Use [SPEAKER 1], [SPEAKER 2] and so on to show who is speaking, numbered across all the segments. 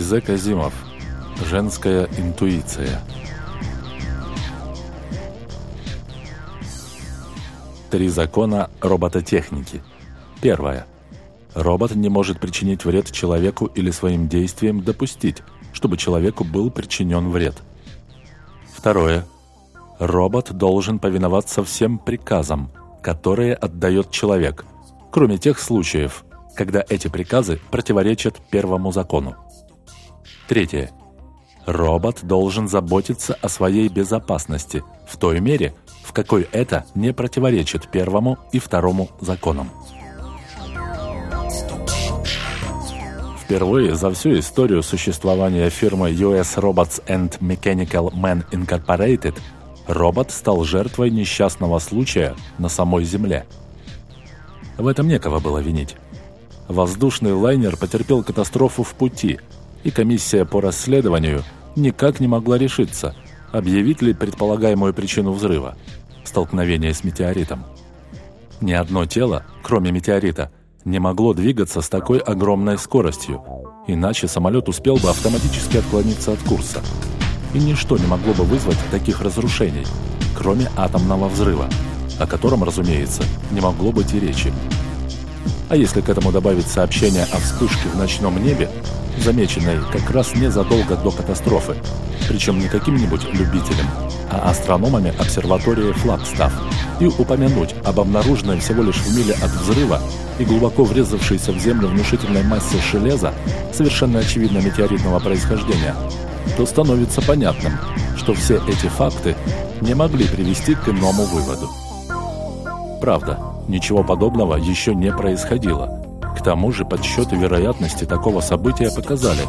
[SPEAKER 1] Айзек Азимов. Женская интуиция. Три закона робототехники. Первое. Робот не может причинить вред человеку или своим действиям допустить, чтобы человеку был причинен вред. Второе. Робот должен повиноваться всем приказам, которые отдает человек, кроме тех случаев, когда эти приказы противоречат первому закону. Третье. Робот должен заботиться о своей безопасности в той мере, в какой это не противоречит первому и второму законам. Впервые за всю историю существования фирмы US Robots and Mechanical Man Incorporated робот стал жертвой несчастного случая на самой Земле. В этом некого было винить. Воздушный лайнер потерпел катастрофу в пути – и комиссия по расследованию никак не могла решиться, объявить ли предполагаемую причину взрыва – столкновение с метеоритом. Ни одно тело, кроме метеорита, не могло двигаться с такой огромной скоростью, иначе самолет успел бы автоматически отклониться от курса. И ничто не могло бы вызвать таких разрушений, кроме атомного взрыва, о котором, разумеется, не могло быть и речи. А если к этому добавить сообщение о вспышке в ночном небе, замеченной как раз незадолго до катастрофы, причем не каким-нибудь любителем, а астрономами обсерватории Флагстаф, и упомянуть об обнаруженной всего лишь в миле от взрыва и глубоко врезавшейся в землю внушительной массе железа, совершенно очевидно метеоритного происхождения, то становится понятным, что все эти факты не могли привести к иному выводу. Правда, ничего подобного еще не происходило – к тому же подсчеты вероятности такого события показали,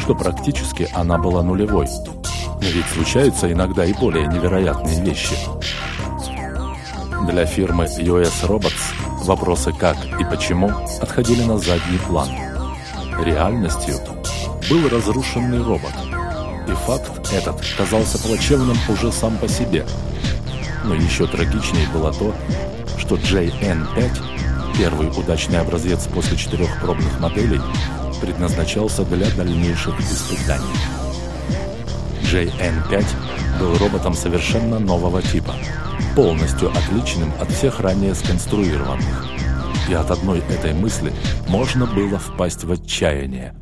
[SPEAKER 1] что практически она была нулевой. Но ведь случаются иногда и более невероятные вещи. Для фирмы US Robots вопросы «как» и «почему» отходили на задний план. Реальностью был разрушенный робот. И факт этот казался плачевным уже сам по себе. Но еще трагичнее было то, что JN-5 Первый удачный образец после четырех пробных моделей предназначался для дальнейших испытаний. JN-5 был роботом совершенно нового типа, полностью отличным от всех ранее сконструированных. И от одной этой мысли можно было впасть в отчаяние.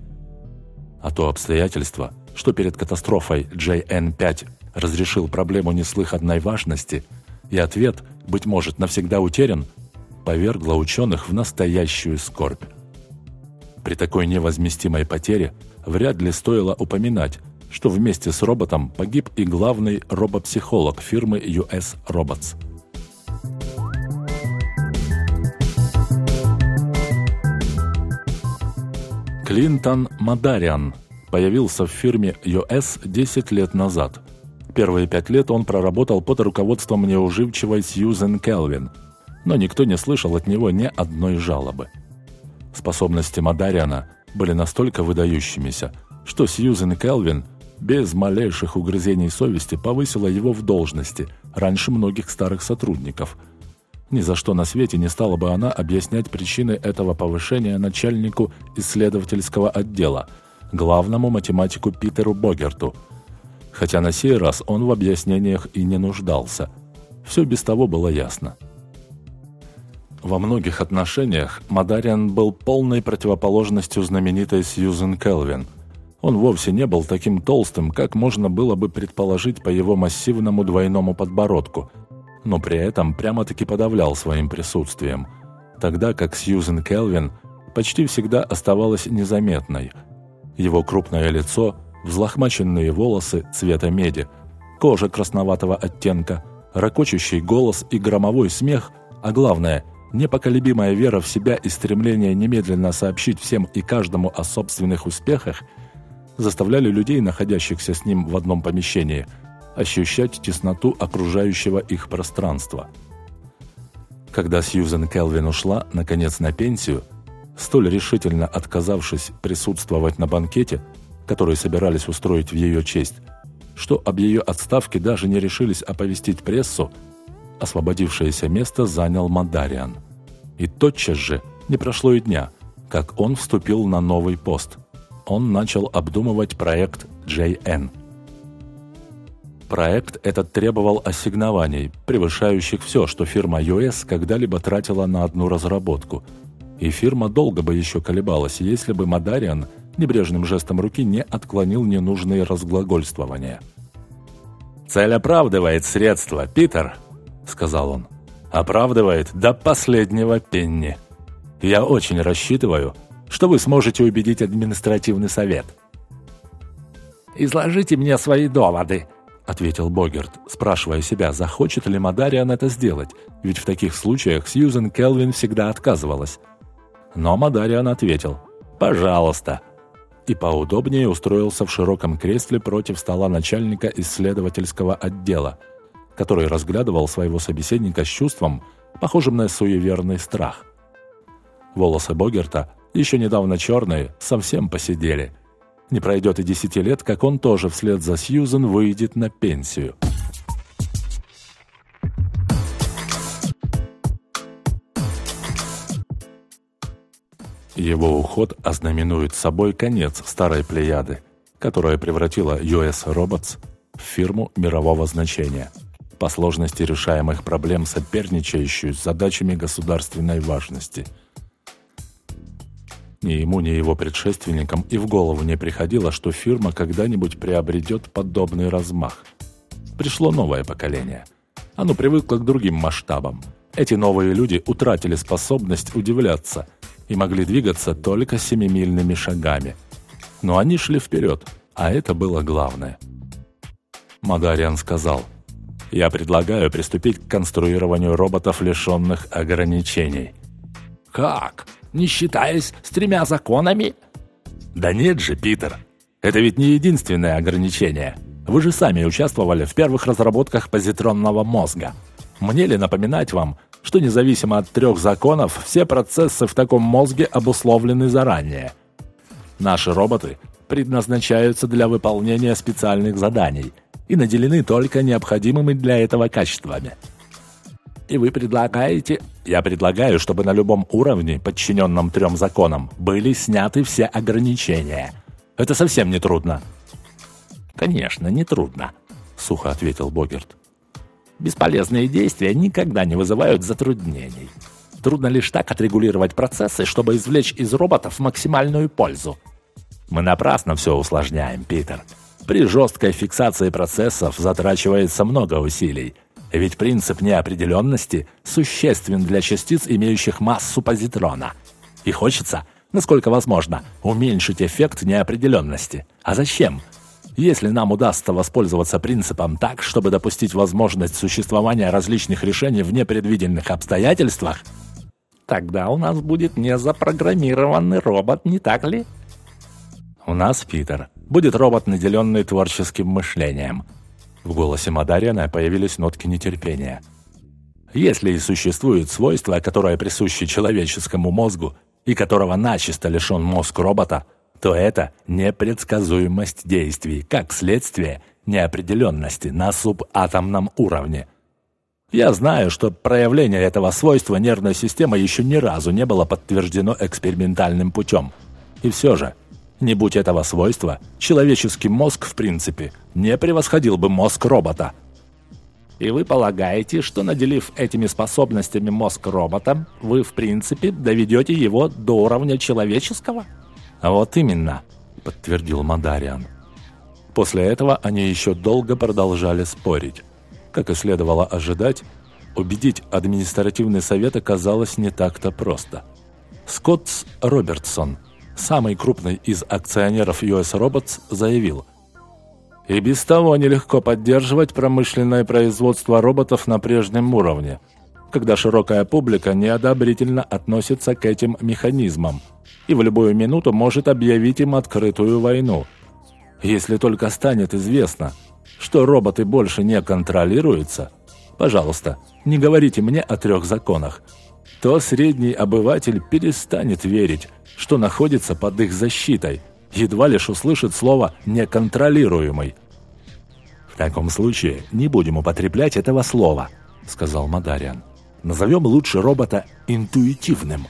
[SPEAKER 1] А то обстоятельство, что перед катастрофой JN-5 разрешил проблему неслыханной важности, и ответ, быть может, навсегда утерян, повергла ученых в настоящую скорбь. При такой невозместимой потере вряд ли стоило упоминать, что вместе с роботом погиб и главный робопсихолог фирмы US Robots. Клинтон Мадариан появился в фирме US 10 лет назад. Первые пять лет он проработал под руководством неуживчивой Сьюзен Келвин – но никто не слышал от него ни одной жалобы. Способности Мадариана были настолько выдающимися, что Сьюзен Келвин без малейших угрызений совести повысила его в должности раньше многих старых сотрудников. Ни за что на свете не стала бы она объяснять причины этого повышения начальнику исследовательского отдела, главному математику Питеру Богерту. Хотя на сей раз он в объяснениях и не нуждался. Все без того было ясно. Во многих отношениях Мадариан был полной противоположностью знаменитой Сьюзен Келвин. Он вовсе не был таким толстым, как можно было бы предположить по его массивному двойному подбородку, но при этом прямо-таки подавлял своим присутствием, тогда как Сьюзен Келвин почти всегда оставалась незаметной. Его крупное лицо, взлохмаченные волосы цвета меди, кожа красноватого оттенка, ракочущий голос и громовой смех, а главное – Непоколебимая вера в себя и стремление немедленно сообщить всем и каждому о собственных успехах заставляли людей, находящихся с ним в одном помещении, ощущать тесноту окружающего их пространства. Когда Сьюзен Келвин ушла, наконец, на пенсию, столь решительно отказавшись присутствовать на банкете, который собирались устроить в ее честь, что об ее отставке даже не решились оповестить прессу, освободившееся место занял Мадариан. И тотчас же, не прошло и дня, как он вступил на новый пост. он начал обдумывать проект JN. Проект этот требовал ассигнований, превышающих все, что фирма US когда-либо тратила на одну разработку. И фирма долго бы еще колебалась, если бы Мадариан небрежным жестом руки не отклонил ненужные разглагольствования. «Цель оправдывает средства, Питер», — сказал он. «Оправдывает до последнего пенни. Я очень рассчитываю, что вы сможете убедить административный совет».
[SPEAKER 2] «Изложите мне свои доводы», —
[SPEAKER 1] ответил Богерт, спрашивая себя, захочет ли Мадариан это сделать, ведь в таких случаях Сьюзен Келвин всегда отказывалась. Но Мадариан ответил «Пожалуйста» и поудобнее устроился в широком кресле против стола начальника исследовательского отдела, который разглядывал своего собеседника с чувством, похожим на суеверный страх. Волосы Богерта, еще недавно черные, совсем посидели. Не пройдет и десяти лет, как он тоже вслед за Сьюзен выйдет на пенсию. Его уход ознаменует собой конец старой плеяды, которая превратила US Robots в фирму мирового значения, по сложности решаемых проблем соперничающую с задачами государственной важности. Ни ему, ни его предшественникам и в голову не приходило, что фирма когда-нибудь приобретет подобный размах. Пришло новое поколение. Оно привыкло к другим масштабам. Эти новые люди утратили способность удивляться – и могли двигаться только семимильными шагами. Но они шли вперед, а это было главное. Мадариан сказал, «Я предлагаю приступить к конструированию роботов, лишенных ограничений».
[SPEAKER 2] «Как? Не считаясь с тремя законами?»
[SPEAKER 1] «Да нет же, Питер. Это ведь не единственное ограничение. Вы же сами участвовали в первых разработках позитронного мозга. Мне ли напоминать вам, что независимо от трех законов, все процессы в таком мозге обусловлены заранее. Наши роботы предназначаются для выполнения специальных заданий и наделены только необходимыми для этого качествами. И вы предлагаете... Я предлагаю, чтобы на любом уровне, подчиненном трем законам, были сняты все ограничения. Это совсем не трудно.
[SPEAKER 2] Конечно, не трудно,
[SPEAKER 1] сухо ответил Богерт.
[SPEAKER 2] Бесполезные действия никогда не вызывают затруднений. Трудно лишь так отрегулировать процессы, чтобы извлечь из роботов максимальную пользу.
[SPEAKER 1] Мы напрасно все усложняем, Питер. При жесткой фиксации процессов затрачивается много усилий. Ведь принцип неопределенности существен для частиц, имеющих массу позитрона. И хочется, насколько возможно, уменьшить эффект неопределенности. А зачем? Если нам удастся воспользоваться принципом так, чтобы допустить возможность существования различных решений в непредвиденных обстоятельствах,
[SPEAKER 2] тогда у нас будет незапрограммированный робот, не так ли?
[SPEAKER 1] У нас, Питер, будет робот, наделенный творческим мышлением. В голосе Мадариана появились нотки нетерпения. Если и существует свойство, которое присуще человеческому мозгу и которого начисто лишен мозг робота – то это непредсказуемость действий, как следствие неопределенности на субатомном уровне. Я знаю, что проявление этого свойства нервной системы еще ни разу не было подтверждено экспериментальным путем. И все же, не будь этого свойства, человеческий мозг, в принципе, не превосходил бы мозг робота.
[SPEAKER 2] И вы полагаете, что наделив этими способностями мозг робота, вы, в принципе, доведете его до уровня человеческого?
[SPEAKER 1] «А вот именно», — подтвердил Мадариан. После этого они еще долго продолжали спорить. Как и следовало ожидать, убедить административный совет оказалось не так-то просто. Скотт Робертсон, самый крупный из акционеров US Robots, заявил, «И без того нелегко поддерживать промышленное производство роботов на прежнем уровне, когда широкая публика неодобрительно относится к этим механизмам, и в любую минуту может объявить им открытую войну. Если только станет известно, что роботы больше не контролируются, пожалуйста, не говорите мне о трех законах, то средний обыватель перестанет верить, что находится под их защитой, едва лишь услышит слово «неконтролируемый». «В таком случае не будем употреблять этого слова», — сказал Мадариан. «Назовем лучше робота интуитивным».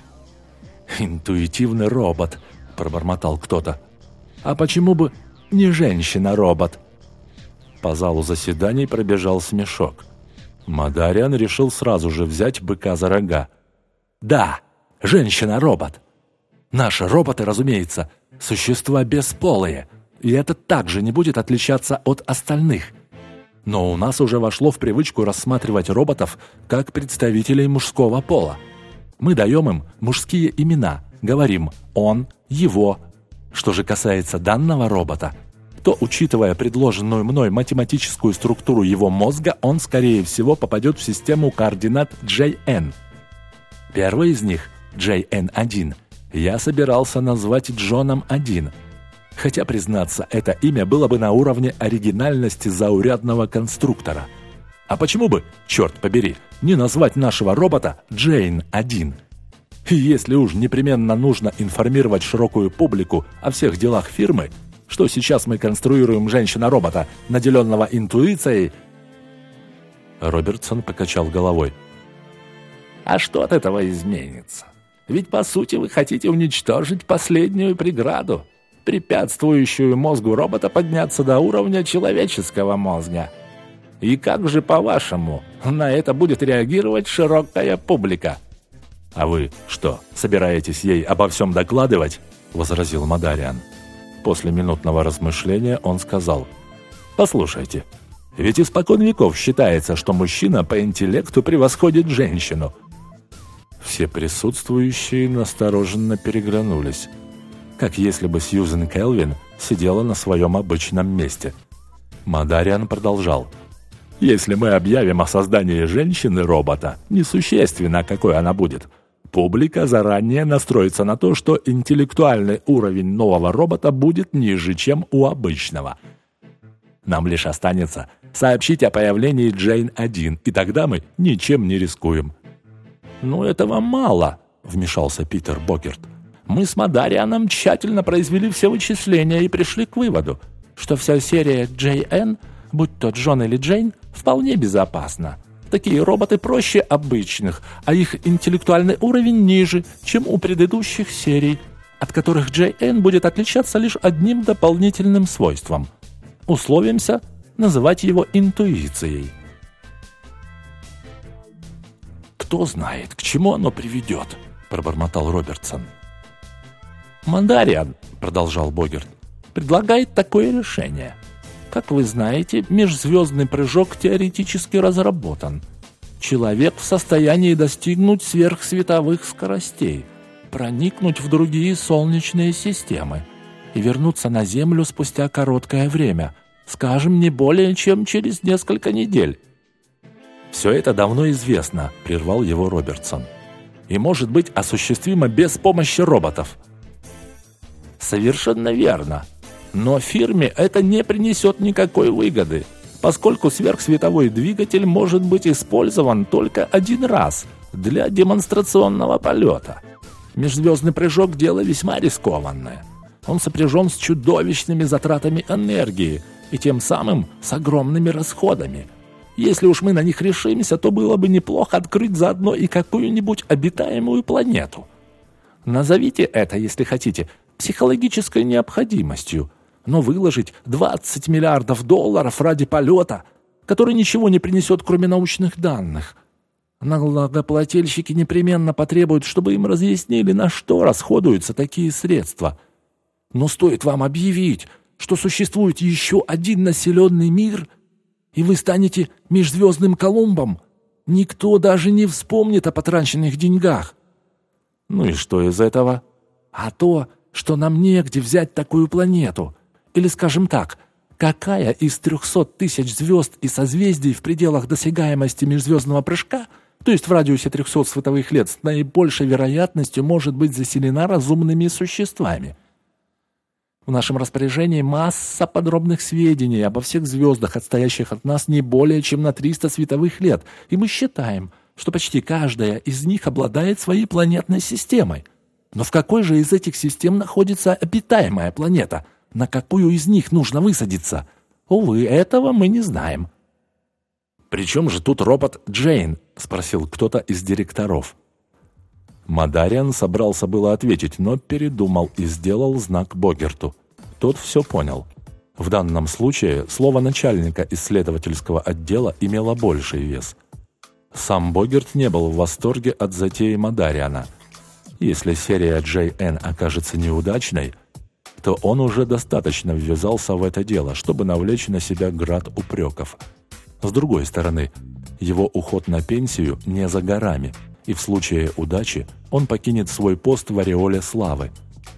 [SPEAKER 1] «Интуитивный робот», — пробормотал кто-то. А почему бы не женщина-робот?» По залу заседаний пробежал смешок. Мадариан решил сразу же взять быка за рога. «Да, женщина-робот. Наши роботы, разумеется, существа бесполые, и это также не будет отличаться от остальных. Но у нас уже вошло в привычку рассматривать роботов как представителей мужского пола. Мы даем им мужские имена, говорим «он», «его». Что же касается данного робота, то, учитывая предложенную мной математическую структуру его мозга, он, скорее всего, попадет в систему координат JN. Первый из них, JN1, я собирался назвать Джоном-1, хотя, признаться, это имя было бы на уровне оригинальности заурядного конструктора. А почему бы, черт побери, не назвать нашего робота Джейн-1? И если уж непременно нужно информировать широкую публику о всех делах фирмы, что сейчас мы конструируем женщина-робота, наделенного интуицией... Робертсон покачал головой.
[SPEAKER 2] А что от этого изменится? Ведь, по сути, вы хотите уничтожить последнюю преграду, препятствующую мозгу робота подняться до уровня человеческого мозга. И как же, по-вашему, на это будет реагировать широкая публика?
[SPEAKER 1] «А вы что, собираетесь ей обо всем докладывать?» — возразил Мадариан. После минутного размышления он сказал, «Послушайте, ведь испокон веков считается, что мужчина по интеллекту превосходит женщину». Все присутствующие настороженно переглянулись, как если бы Сьюзен Келвин сидела на своем обычном месте. Мадариан продолжал, «Если мы объявим о создании женщины-робота, несущественно, какой она будет – Публика заранее настроится на то, что интеллектуальный уровень нового робота будет ниже, чем у обычного. Нам лишь останется сообщить о появлении Джейн-1, и тогда мы ничем не рискуем.
[SPEAKER 2] «Ну, этого мало», — вмешался Питер Бокерт. «Мы с Мадарианом тщательно произвели все вычисления и пришли к выводу, что вся серия JN, будь то Джон или Джейн, вполне безопасна». Такие роботы проще обычных, а их интеллектуальный уровень ниже, чем у предыдущих серий, от которых JN будет отличаться лишь одним дополнительным свойством. Условимся называть его интуицией.
[SPEAKER 1] «Кто знает, к чему оно приведет?» – пробормотал Робертсон.
[SPEAKER 2] «Мандариан», – продолжал Богерт, – «предлагает такое решение – как вы знаете, межзвездный прыжок теоретически разработан. Человек в состоянии достигнуть сверхсветовых скоростей, проникнуть в другие солнечные системы и вернуться на Землю спустя короткое время, скажем, не более чем через несколько недель.
[SPEAKER 1] «Все это давно известно», — прервал его Робертсон. «И может быть осуществимо без помощи роботов».
[SPEAKER 2] «Совершенно верно», но фирме это не принесет никакой выгоды, поскольку сверхсветовой двигатель может быть использован только один раз для демонстрационного полета. Межзвездный прыжок – дело весьма рискованное. Он сопряжен с чудовищными затратами энергии и тем самым с огромными расходами. Если уж мы на них решимся, то было бы неплохо открыть заодно и какую-нибудь обитаемую планету. Назовите это, если хотите, психологической необходимостью – но выложить 20 миллиардов долларов ради полета, который ничего не принесет, кроме научных данных. Налогоплательщики непременно потребуют, чтобы им разъяснили, на что расходуются такие средства. Но стоит вам объявить, что существует еще один населенный мир, и вы станете межзвездным Колумбом, никто даже не вспомнит о потраченных деньгах.
[SPEAKER 1] Ну и что из этого?
[SPEAKER 2] А то, что нам негде взять такую планету — или, скажем так, какая из 300 тысяч звезд и созвездий в пределах досягаемости межзвездного прыжка, то есть в радиусе 300 световых лет, с наибольшей вероятностью может быть заселена разумными существами? В нашем распоряжении масса подробных сведений обо всех звездах, отстоящих от нас не более чем на 300 световых лет, и мы считаем, что почти каждая из них обладает своей планетной системой. Но в какой же из этих систем находится обитаемая планета – на какую из них нужно высадиться? Увы, этого мы не знаем.
[SPEAKER 1] «При чем же тут робот Джейн?» — спросил кто-то из директоров. Мадариан собрался было ответить, но передумал и сделал знак Богерту. Тот все понял. В данном случае слово начальника исследовательского отдела имело больший вес. Сам Богерт не был в восторге от затеи Мадариана. Если серия JN окажется неудачной, то он уже достаточно ввязался в это дело, чтобы навлечь на себя град упреков. С другой стороны, его уход на пенсию не за горами, и в случае удачи он покинет свой пост в ореоле славы.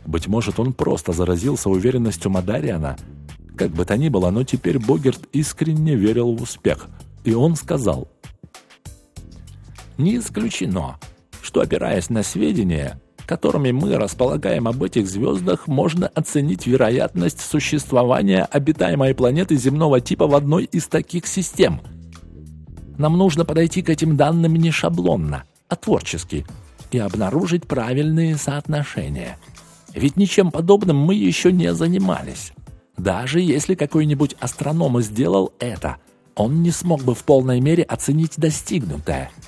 [SPEAKER 1] Быть может, он просто заразился уверенностью Мадариана. Как бы то ни было, но теперь Богерт искренне верил в успех, и он сказал
[SPEAKER 2] «Не исключено, что, опираясь на сведения, которыми мы располагаем об этих звездах, можно оценить вероятность существования обитаемой планеты земного типа в одной из таких систем. Нам нужно подойти к этим данным не шаблонно, а творчески и обнаружить правильные соотношения. Ведь ничем подобным мы еще не занимались. Даже если какой-нибудь астроном сделал это, он не смог бы в полной мере оценить достигнутое –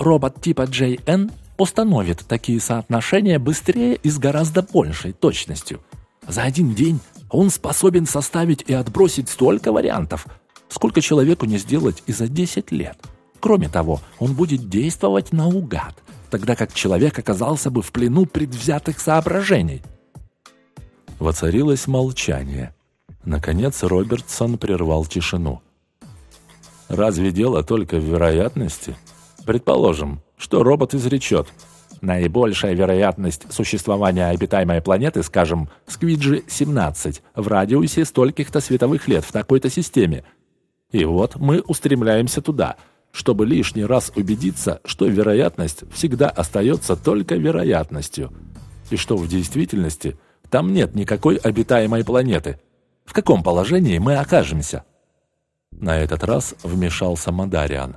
[SPEAKER 2] робот типа JN установит такие соотношения быстрее и с гораздо большей точностью. За один день он способен составить и отбросить столько вариантов, сколько человеку не сделать и за 10 лет. Кроме того, он будет действовать наугад, тогда как человек оказался бы в плену предвзятых соображений.
[SPEAKER 1] Воцарилось молчание. Наконец Робертсон прервал тишину. «Разве дело только в вероятности?» Предположим, что робот изречет. Наибольшая вероятность существования обитаемой планеты, скажем, Сквиджи-17, в радиусе стольких-то световых лет в такой-то системе. И вот мы устремляемся туда, чтобы лишний раз убедиться, что вероятность всегда остается только вероятностью, и что в действительности там нет никакой обитаемой планеты. В каком положении мы окажемся? На этот раз вмешался Мадариан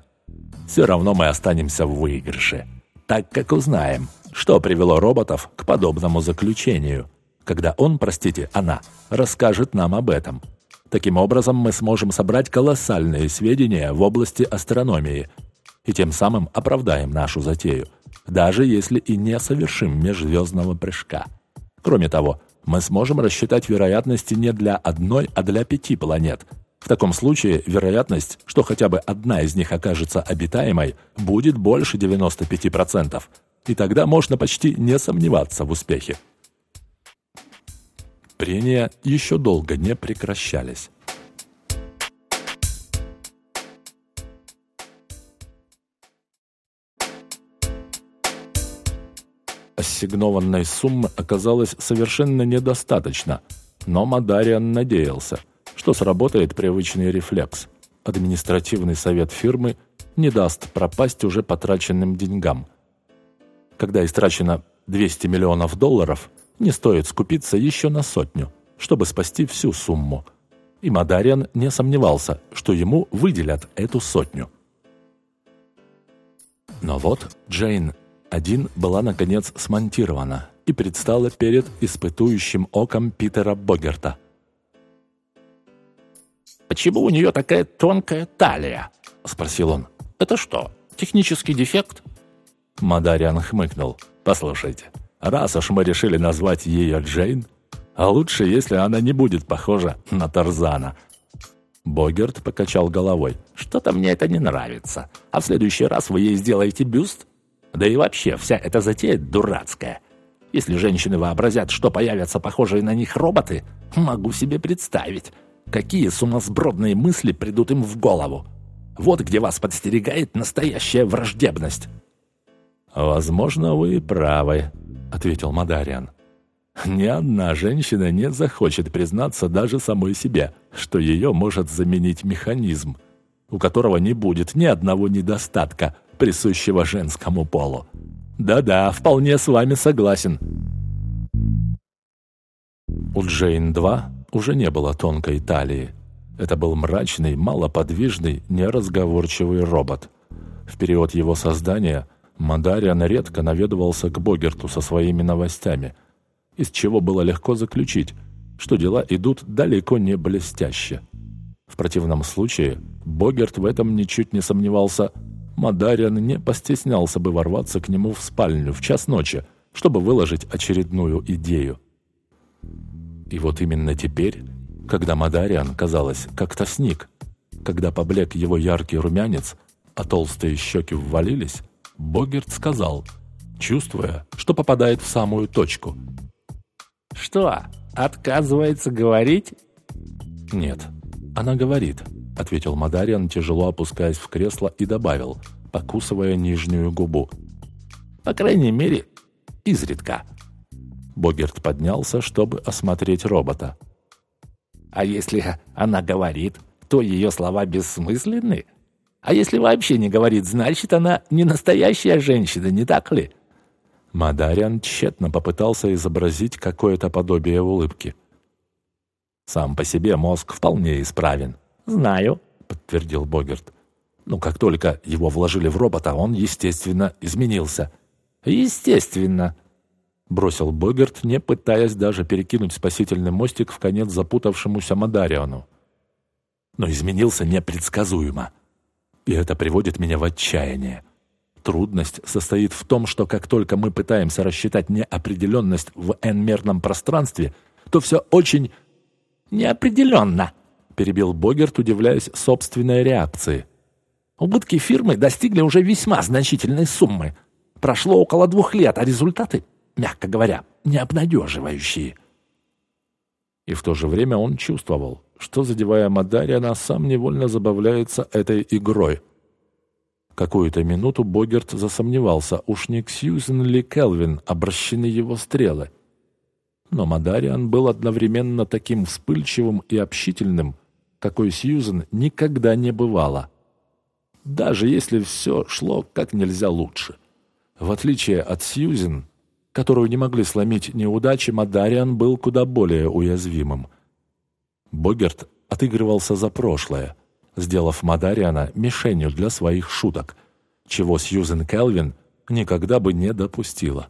[SPEAKER 1] все равно мы останемся в выигрыше, так как узнаем, что привело роботов к подобному заключению, когда он, простите, она, расскажет нам об этом. Таким образом, мы сможем собрать колоссальные сведения в области астрономии и тем самым оправдаем нашу затею, даже если и не совершим межзвездного прыжка. Кроме того, мы сможем рассчитать вероятности не для одной, а для пяти планет – в таком случае вероятность, что хотя бы одна из них окажется обитаемой, будет больше 95%. И тогда можно почти не сомневаться в успехе. Прения еще долго не прекращались. Ассигнованной суммы оказалось совершенно недостаточно, но Мадариан надеялся – что сработает привычный рефлекс. Административный совет фирмы не даст пропасть уже потраченным деньгам. Когда истрачено 200 миллионов долларов, не стоит скупиться еще на сотню, чтобы спасти всю сумму. И Мадариан не сомневался, что ему выделят эту сотню. Но вот Джейн один была наконец смонтирована и предстала перед испытующим оком Питера Богерта –
[SPEAKER 2] «Почему у нее такая тонкая талия?» — спросил он. «Это что, технический дефект?»
[SPEAKER 1] Мадариан хмыкнул. «Послушайте, раз уж мы решили назвать ее Джейн, а лучше, если она не будет похожа на Тарзана».
[SPEAKER 2] Богерт покачал головой. «Что-то мне это не нравится. А в следующий раз вы ей сделаете бюст? Да и вообще, вся эта затея дурацкая. Если женщины вообразят, что появятся похожие на них роботы, могу себе представить, Какие сумасбродные мысли придут им в голову? Вот где вас подстерегает настоящая враждебность.
[SPEAKER 1] «Возможно, вы правы», — ответил Мадариан. «Ни одна женщина не захочет признаться даже самой себе, что ее может заменить механизм, у которого не будет ни одного недостатка, присущего женскому полу. Да-да, вполне с вами согласен». У Джейн-2 уже не было тонкой талии. Это был мрачный, малоподвижный, неразговорчивый робот. В период его создания Мадариан редко наведывался к Богерту со своими новостями, из чего было легко заключить, что дела идут далеко не блестяще. В противном случае Богерт в этом ничуть не сомневался. Мадариан не постеснялся бы ворваться к нему в спальню в час ночи чтобы выложить очередную идею. И вот именно теперь, когда Мадариан, казалось, как-то сник, когда поблек его яркий румянец, а толстые щеки ввалились, Богерт сказал, чувствуя, что попадает в самую точку.
[SPEAKER 2] «Что, отказывается говорить?»
[SPEAKER 1] «Нет, она говорит», — ответил Мадариан, тяжело опускаясь в кресло и добавил, покусывая нижнюю губу.
[SPEAKER 2] «По крайней мере, изредка».
[SPEAKER 1] Богерт поднялся, чтобы осмотреть робота.
[SPEAKER 2] «А если она говорит, то ее слова бессмысленны? А если вообще не говорит, значит, она не настоящая женщина, не так ли?»
[SPEAKER 1] Мадариан тщетно попытался изобразить какое-то подобие улыбки.
[SPEAKER 2] «Сам по себе мозг вполне исправен».
[SPEAKER 1] «Знаю», — подтвердил Богерт. «Ну, как только его вложили в робота, он, естественно, изменился».
[SPEAKER 2] «Естественно», —
[SPEAKER 1] бросил Богерт, не пытаясь даже перекинуть спасительный мостик в конец запутавшемуся Мадариану. «Но изменился непредсказуемо. И это приводит меня в отчаяние. Трудность состоит в том, что как только мы пытаемся рассчитать неопределенность в n-мерном пространстве, то все очень
[SPEAKER 2] неопределенно», —
[SPEAKER 1] перебил Богерт, удивляясь собственной реакции.
[SPEAKER 2] «Убытки фирмы достигли уже весьма значительной суммы. Прошло около двух лет, а результаты, мягко говоря, необнадеживающие».
[SPEAKER 1] И в то же время он чувствовал, что, задевая Мадариана, сам невольно забавляется этой игрой. Какую-то минуту Богерт засомневался, уж не к Сьюзен ли Келвин обращены его стрелы. Но Мадариан был одновременно таким вспыльчивым и общительным, какой Сьюзен никогда не бывало. Даже если все шло как нельзя лучше. В отличие от Сьюзен, которую не могли сломить неудачи, Мадариан был куда более уязвимым. Богерт отыгрывался за прошлое, сделав Мадариана мишенью для своих шуток, чего Сьюзен Келвин никогда бы не допустила.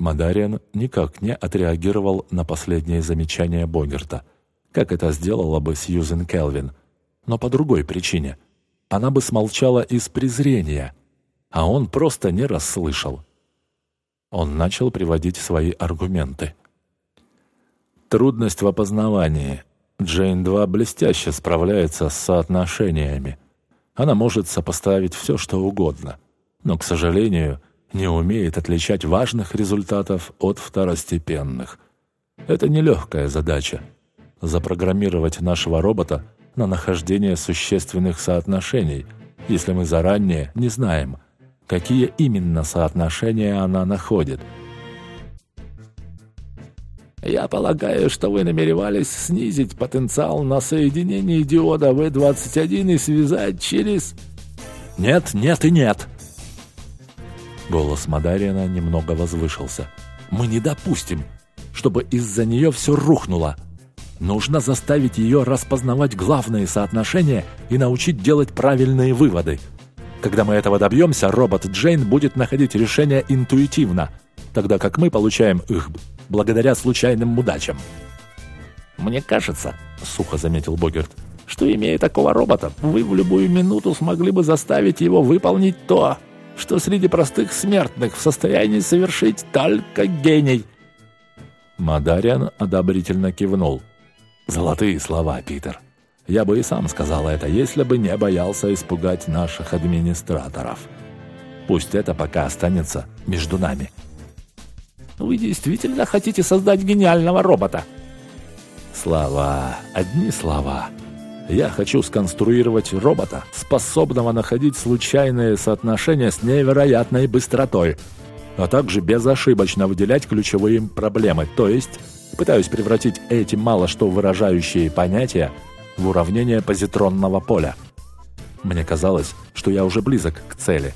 [SPEAKER 1] Мадариан никак не отреагировал на последнее замечание Богерта, как это сделала бы Сьюзен Келвин, но по другой причине. Она бы смолчала из презрения, а он просто не расслышал. Он начал приводить свои аргументы. Трудность в опознавании. Джейн-2 блестяще справляется с соотношениями. Она может сопоставить все, что угодно, но, к сожалению, не умеет отличать важных результатов от второстепенных. Это нелегкая задача — запрограммировать нашего робота на нахождение существенных соотношений, если мы заранее не знаем, какие именно соотношения она находит.
[SPEAKER 2] «Я полагаю, что вы намеревались снизить потенциал на соединение диода V21 и связать через...»
[SPEAKER 1] «Нет, нет и нет!» Голос Мадариана немного возвышился. «Мы не допустим, чтобы из-за нее все рухнуло. Нужно заставить ее распознавать главные соотношения и научить делать правильные выводы. Когда мы этого добьемся, робот Джейн будет находить решения интуитивно, тогда как мы получаем их благодаря случайным удачам».
[SPEAKER 2] «Мне кажется», — сухо заметил Богерт, «что, имея такого робота, вы в любую минуту смогли бы заставить его выполнить то, что среди простых смертных в состоянии совершить только гений».
[SPEAKER 1] Мадариан одобрительно кивнул. «Золотые слова, Питер. Я бы и сам сказал это, если бы не боялся испугать наших администраторов. Пусть это пока останется между нами».
[SPEAKER 2] «Вы действительно хотите создать гениального робота?»
[SPEAKER 1] «Слова, одни слова». Я хочу сконструировать робота, способного находить случайные соотношения с невероятной быстротой, а также безошибочно выделять ключевые проблемы, то есть пытаюсь превратить эти мало что выражающие понятия в уравнение позитронного поля. Мне казалось, что я уже близок к цели,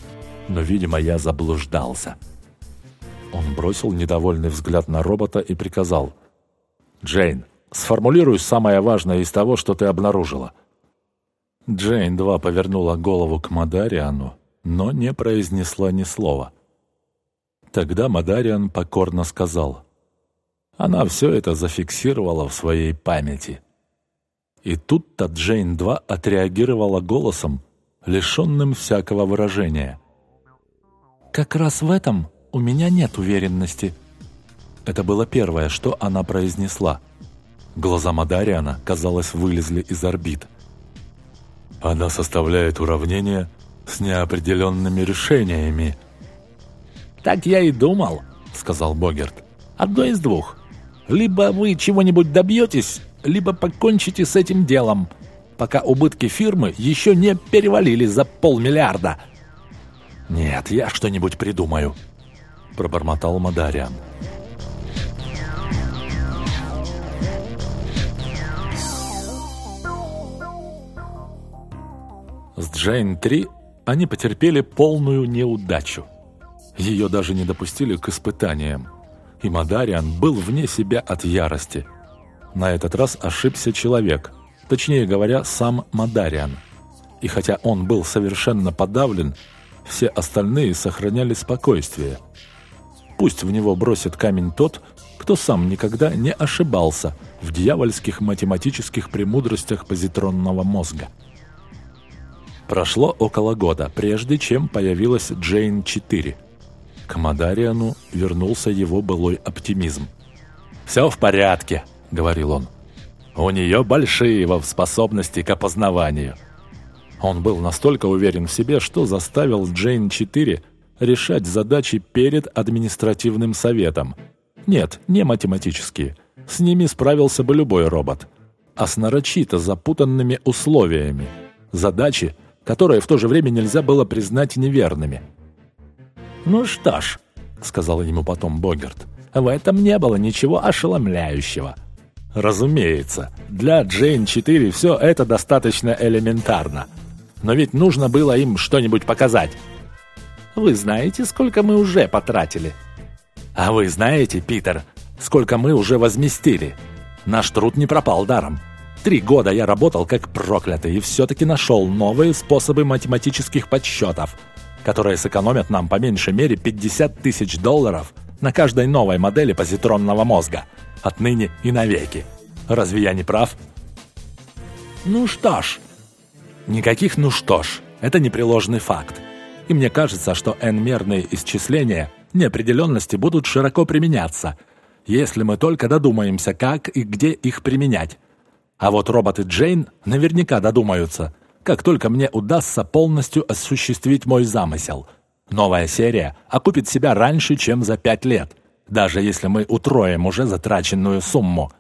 [SPEAKER 1] но, видимо, я заблуждался. Он бросил недовольный взгляд на робота и приказал. «Джейн, Сформулируй самое важное из того, что ты обнаружила». Джейн-2 повернула голову к Мадариану, но не произнесла ни слова. Тогда Мадариан покорно сказал. Она все это зафиксировала в своей памяти. И тут-то Джейн-2 отреагировала голосом, лишенным всякого выражения.
[SPEAKER 3] «Как раз в этом
[SPEAKER 1] «У меня нет уверенности». Это было первое, что она произнесла. Глаза Мадариана, казалось, вылезли из орбит. «Она составляет уравнение с неопределенными решениями».
[SPEAKER 2] «Так я и думал», — сказал Богерт. «Одно из двух. Либо вы чего-нибудь добьетесь, либо покончите с этим делом, пока убытки фирмы еще не перевалили за полмиллиарда».
[SPEAKER 1] «Нет, я что-нибудь придумаю», — пробормотал Мадариан. С Джейн 3 они потерпели полную неудачу. Ее даже не допустили к испытаниям. И Мадариан был вне себя от ярости. На этот раз ошибся человек, точнее говоря, сам Мадариан. И хотя он был совершенно подавлен, все остальные сохраняли спокойствие. Пусть в него бросит камень тот, кто сам никогда не ошибался в дьявольских математических премудростях позитронного мозга. Прошло около года, прежде чем появилась Джейн-4. К Мадариану вернулся его былой оптимизм. «Все в порядке», — говорил он. «У нее большие способности к опознаванию». Он был настолько уверен в себе, что заставил Джейн-4 решать задачи перед административным советом. Нет, не математические. С ними справился бы любой робот. А с нарочито запутанными условиями. Задачи, которые в то же время нельзя было признать неверными.
[SPEAKER 2] «Ну что ж», — сказал ему потом Богерт, — «в этом не было ничего ошеломляющего».
[SPEAKER 1] Разумеется, для Джейн-4 все это достаточно элементарно. Но ведь нужно было им что-нибудь показать.
[SPEAKER 2] Вы знаете, сколько мы уже потратили?
[SPEAKER 1] А вы знаете, Питер, сколько мы уже возместили? Наш труд не пропал даром. Три года я работал как проклятый и все-таки нашел новые способы математических подсчетов, которые сэкономят нам по меньшей мере 50 тысяч долларов на каждой новой модели позитронного мозга. Отныне и навеки. Разве я не прав?
[SPEAKER 2] Ну что ж.
[SPEAKER 1] Никаких «ну что ж». Это непреложный факт. И мне кажется, что n-мерные исчисления неопределенности будут широко применяться, если мы только додумаемся, как и где их применять. А вот роботы Джейн наверняка додумаются, как только мне удастся полностью осуществить мой замысел. Новая серия окупит себя раньше, чем за пять лет, даже если мы утроим уже затраченную сумму.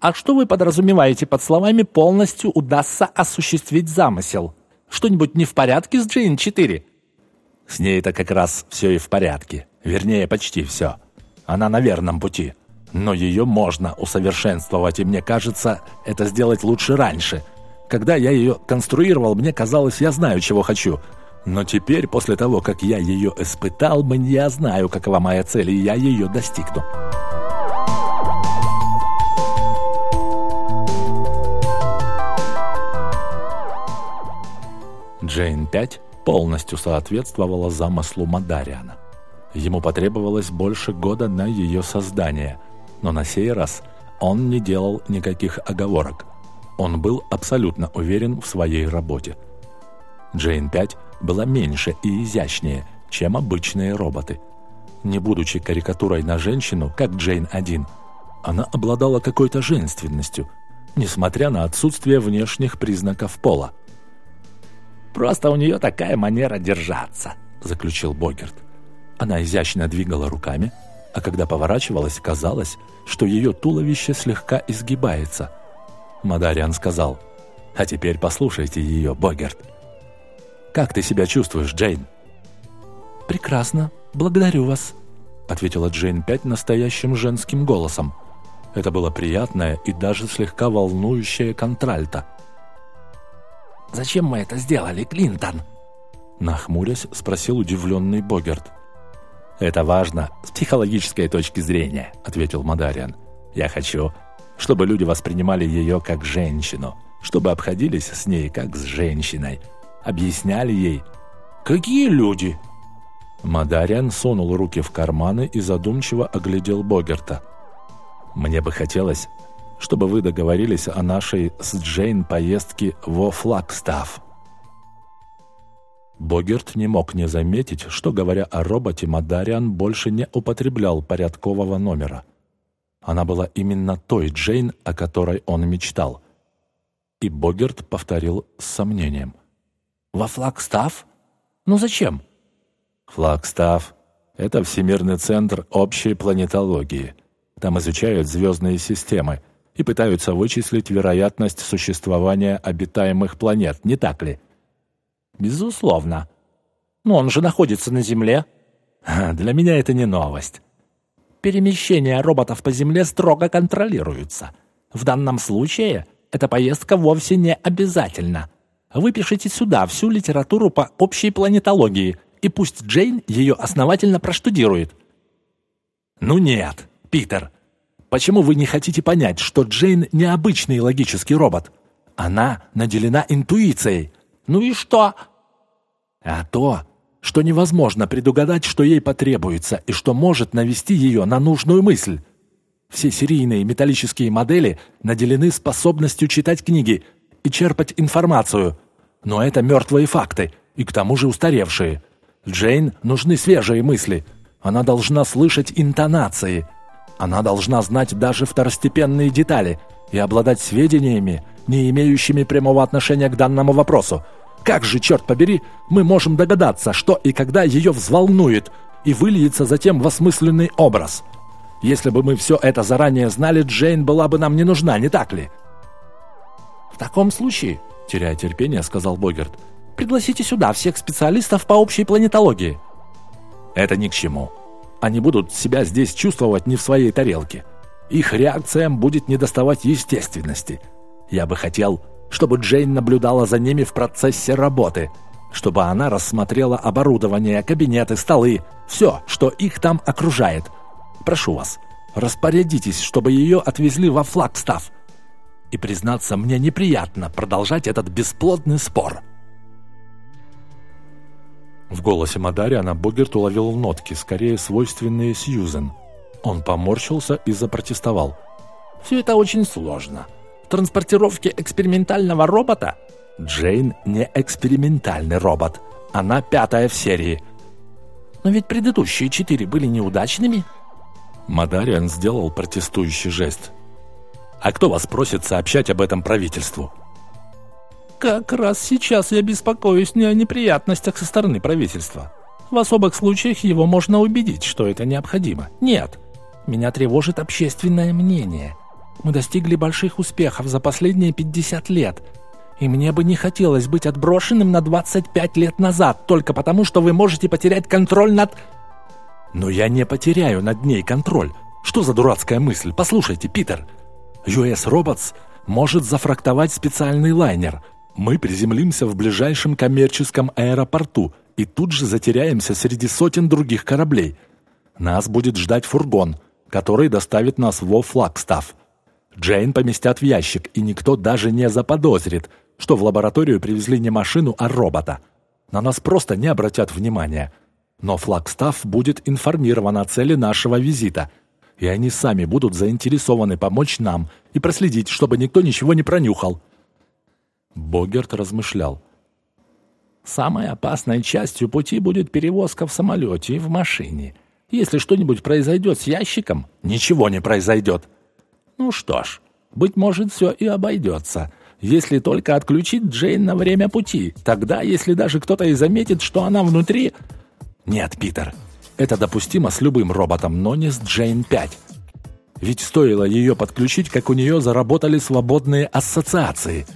[SPEAKER 2] А что вы подразумеваете под словами «полностью удастся осуществить замысел»? Что-нибудь не в порядке с Джейн 4?
[SPEAKER 1] С ней-то как раз все и в порядке. Вернее, почти все. Она на верном пути но ее можно усовершенствовать, и мне кажется, это сделать лучше раньше. Когда я ее конструировал, мне казалось, я знаю, чего хочу. Но теперь, после того, как я ее испытал, я знаю, какова моя цель, и я ее достигну. Джейн 5 полностью соответствовала замыслу Мадариана. Ему потребовалось больше года на ее создание – но на сей раз он не делал никаких оговорок. Он был абсолютно уверен в своей работе. Джейн 5 была меньше и изящнее, чем обычные роботы. Не будучи карикатурой на женщину, как Джейн 1, она обладала какой-то женственностью, несмотря на отсутствие внешних признаков пола.
[SPEAKER 2] «Просто у нее такая манера держаться», — заключил Богерт.
[SPEAKER 1] Она изящно двигала руками, а когда поворачивалась, казалось, что ее туловище слегка изгибается. Мадариан сказал, «А теперь послушайте ее, Богерт». «Как ты себя чувствуешь, Джейн?»
[SPEAKER 3] «Прекрасно, благодарю вас», —
[SPEAKER 1] ответила Джейн пять настоящим женским голосом. Это было приятное и даже слегка волнующее контральто.
[SPEAKER 2] «Зачем мы это сделали, Клинтон?»
[SPEAKER 1] Нахмурясь, спросил удивленный Богерт. «Это важно с психологической точки зрения», — ответил Мадариан. «Я хочу, чтобы люди воспринимали ее как женщину, чтобы обходились с ней как с женщиной, объясняли ей».
[SPEAKER 2] «Какие люди?»
[SPEAKER 1] Мадариан сунул руки в карманы и задумчиво оглядел Богерта. «Мне бы хотелось, чтобы вы договорились о нашей с Джейн поездке во Флагстаф». Богерт не мог не заметить, что, говоря о роботе, Мадариан больше не употреблял порядкового номера. Она была именно той Джейн, о которой он мечтал. И Богерт повторил с сомнением.
[SPEAKER 2] «Во Флагстав? Ну зачем?»
[SPEAKER 1] «Флагстав — это Всемирный центр общей планетологии. Там изучают звездные системы и пытаются вычислить вероятность существования обитаемых планет, не так ли?»
[SPEAKER 2] «Безусловно. Но он же находится на Земле».
[SPEAKER 1] «Для меня это не новость.
[SPEAKER 2] Перемещения роботов по Земле строго контролируются. В данном случае эта поездка вовсе не обязательна. Вы пишите сюда всю литературу по общей планетологии, и пусть Джейн ее основательно проштудирует».
[SPEAKER 1] «Ну нет, Питер. Почему вы не хотите понять, что Джейн необычный логический робот? Она наделена интуицией.
[SPEAKER 2] Ну и что?
[SPEAKER 1] А то, что невозможно предугадать, что ей потребуется, и что может навести ее на нужную мысль. Все серийные металлические модели наделены способностью читать книги и черпать информацию. Но это мертвые факты, и к тому же устаревшие. Джейн нужны свежие мысли. Она должна слышать интонации. Она должна знать даже второстепенные детали и обладать сведениями, не имеющими прямого отношения к данному вопросу. Как же, черт побери, мы можем догадаться, что и когда ее взволнует, и выльется затем в осмысленный образ? Если бы мы все это заранее знали, Джейн была бы нам не нужна, не так ли?
[SPEAKER 2] Таком случае, теряя терпение, сказал Богерт, пригласите сюда всех специалистов по общей планетологии.
[SPEAKER 1] Это ни к чему. Они будут себя здесь чувствовать не в своей тарелке. Их реакциям будет недоставать естественности. Я бы хотел, чтобы Джейн наблюдала за ними в процессе работы, чтобы она рассмотрела оборудование, кабинеты, столы, все, что их там окружает. Прошу вас, распорядитесь, чтобы ее отвезли во Флагстав. И, признаться, мне неприятно продолжать этот бесплодный спор. В голосе Мадариана Богерт уловил нотки, скорее свойственные Сьюзен. Он поморщился и запротестовал.
[SPEAKER 2] «Все это очень сложно транспортировке экспериментального робота?
[SPEAKER 1] Джейн не экспериментальный робот. Она пятая в серии.
[SPEAKER 2] Но ведь предыдущие четыре были неудачными.
[SPEAKER 1] Мадариан сделал протестующий жест. А кто вас просит сообщать об этом правительству?
[SPEAKER 2] Как раз сейчас я беспокоюсь не о неприятностях со стороны правительства. В особых случаях его можно убедить, что это необходимо. Нет, меня тревожит общественное мнение. Мы достигли больших успехов за последние 50 лет. И мне бы не хотелось быть отброшенным на 25 лет назад, только потому, что вы можете потерять контроль над...
[SPEAKER 1] Но я не потеряю над ней контроль. Что за дурацкая мысль? Послушайте, Питер. US Robots может зафрактовать специальный лайнер. Мы приземлимся в ближайшем коммерческом аэропорту и тут же затеряемся среди сотен других кораблей. Нас будет ждать фургон, который доставит нас во Флагстав. Джейн поместят в ящик, и никто даже не заподозрит, что в лабораторию привезли не машину, а робота. На нас просто не обратят внимания. Но Флагстаф будет информирован о цели нашего визита, и они сами будут заинтересованы помочь нам и проследить, чтобы никто ничего не пронюхал. Богерт размышлял.
[SPEAKER 2] «Самой опасной частью пути будет перевозка в самолете и в машине. Если что-нибудь произойдет с ящиком,
[SPEAKER 1] ничего не произойдет.
[SPEAKER 2] Ну что ж, быть может, все и обойдется. Если только отключить Джейн на время пути. Тогда, если даже кто-то и заметит, что она внутри...
[SPEAKER 1] Нет, Питер, это допустимо с любым роботом, но не с Джейн 5. Ведь стоило ее подключить, как у нее заработали свободные ассоциации.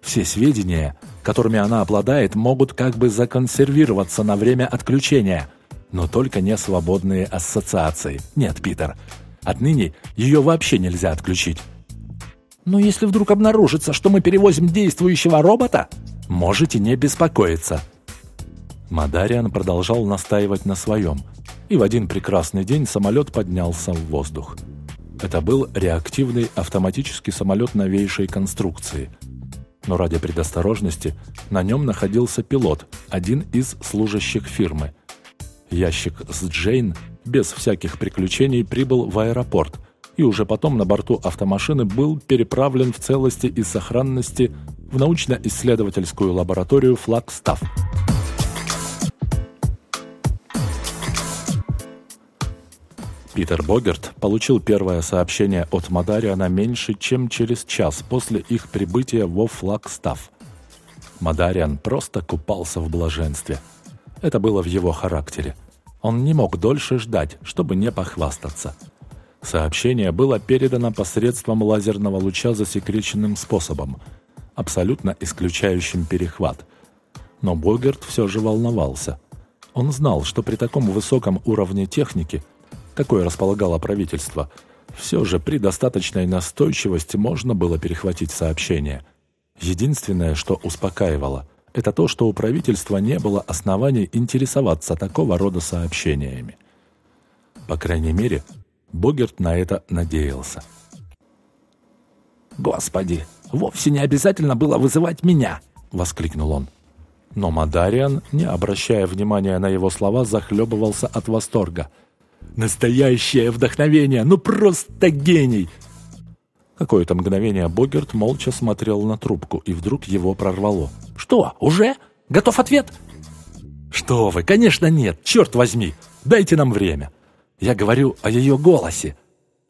[SPEAKER 1] Все сведения, которыми она обладает, могут как бы законсервироваться на время отключения. Но только не свободные ассоциации. Нет, Питер, Отныне ее вообще нельзя отключить.
[SPEAKER 2] Но если вдруг обнаружится, что мы перевозим действующего робота,
[SPEAKER 1] можете не беспокоиться. Мадариан продолжал настаивать на своем, и в один прекрасный день самолет поднялся в воздух. Это был реактивный автоматический самолет новейшей конструкции. Но ради предосторожности на нем находился пилот, один из служащих фирмы. Ящик с Джейн без всяких приключений прибыл в аэропорт и уже потом на борту автомашины был переправлен в целости и сохранности в научно-исследовательскую лабораторию «Флагстаф». Питер Богерт получил первое сообщение от Мадариана меньше, чем через час после их прибытия во Флагстав. Мадариан просто купался в блаженстве. Это было в его характере. Он не мог дольше ждать, чтобы не похвастаться. Сообщение было передано посредством лазерного луча засекреченным способом, абсолютно исключающим перехват. Но Богерт все же волновался. Он знал, что при таком высоком уровне техники – какой располагало правительство, все же при достаточной настойчивости можно было перехватить сообщение. Единственное, что успокаивало, это то, что у правительства не было оснований интересоваться такого рода сообщениями. По крайней мере, Богерт на это надеялся.
[SPEAKER 2] «Господи, вовсе не обязательно было вызывать меня!» — воскликнул он.
[SPEAKER 1] Но Мадариан, не обращая внимания на его слова, захлебывался от восторга — Настоящее вдохновение! Ну просто гений!» Какое-то мгновение Богерт молча смотрел на трубку, и вдруг его прорвало.
[SPEAKER 2] «Что, уже? Готов ответ?»
[SPEAKER 1] «Что вы, конечно нет, черт возьми! Дайте нам время!» «Я говорю о ее голосе!»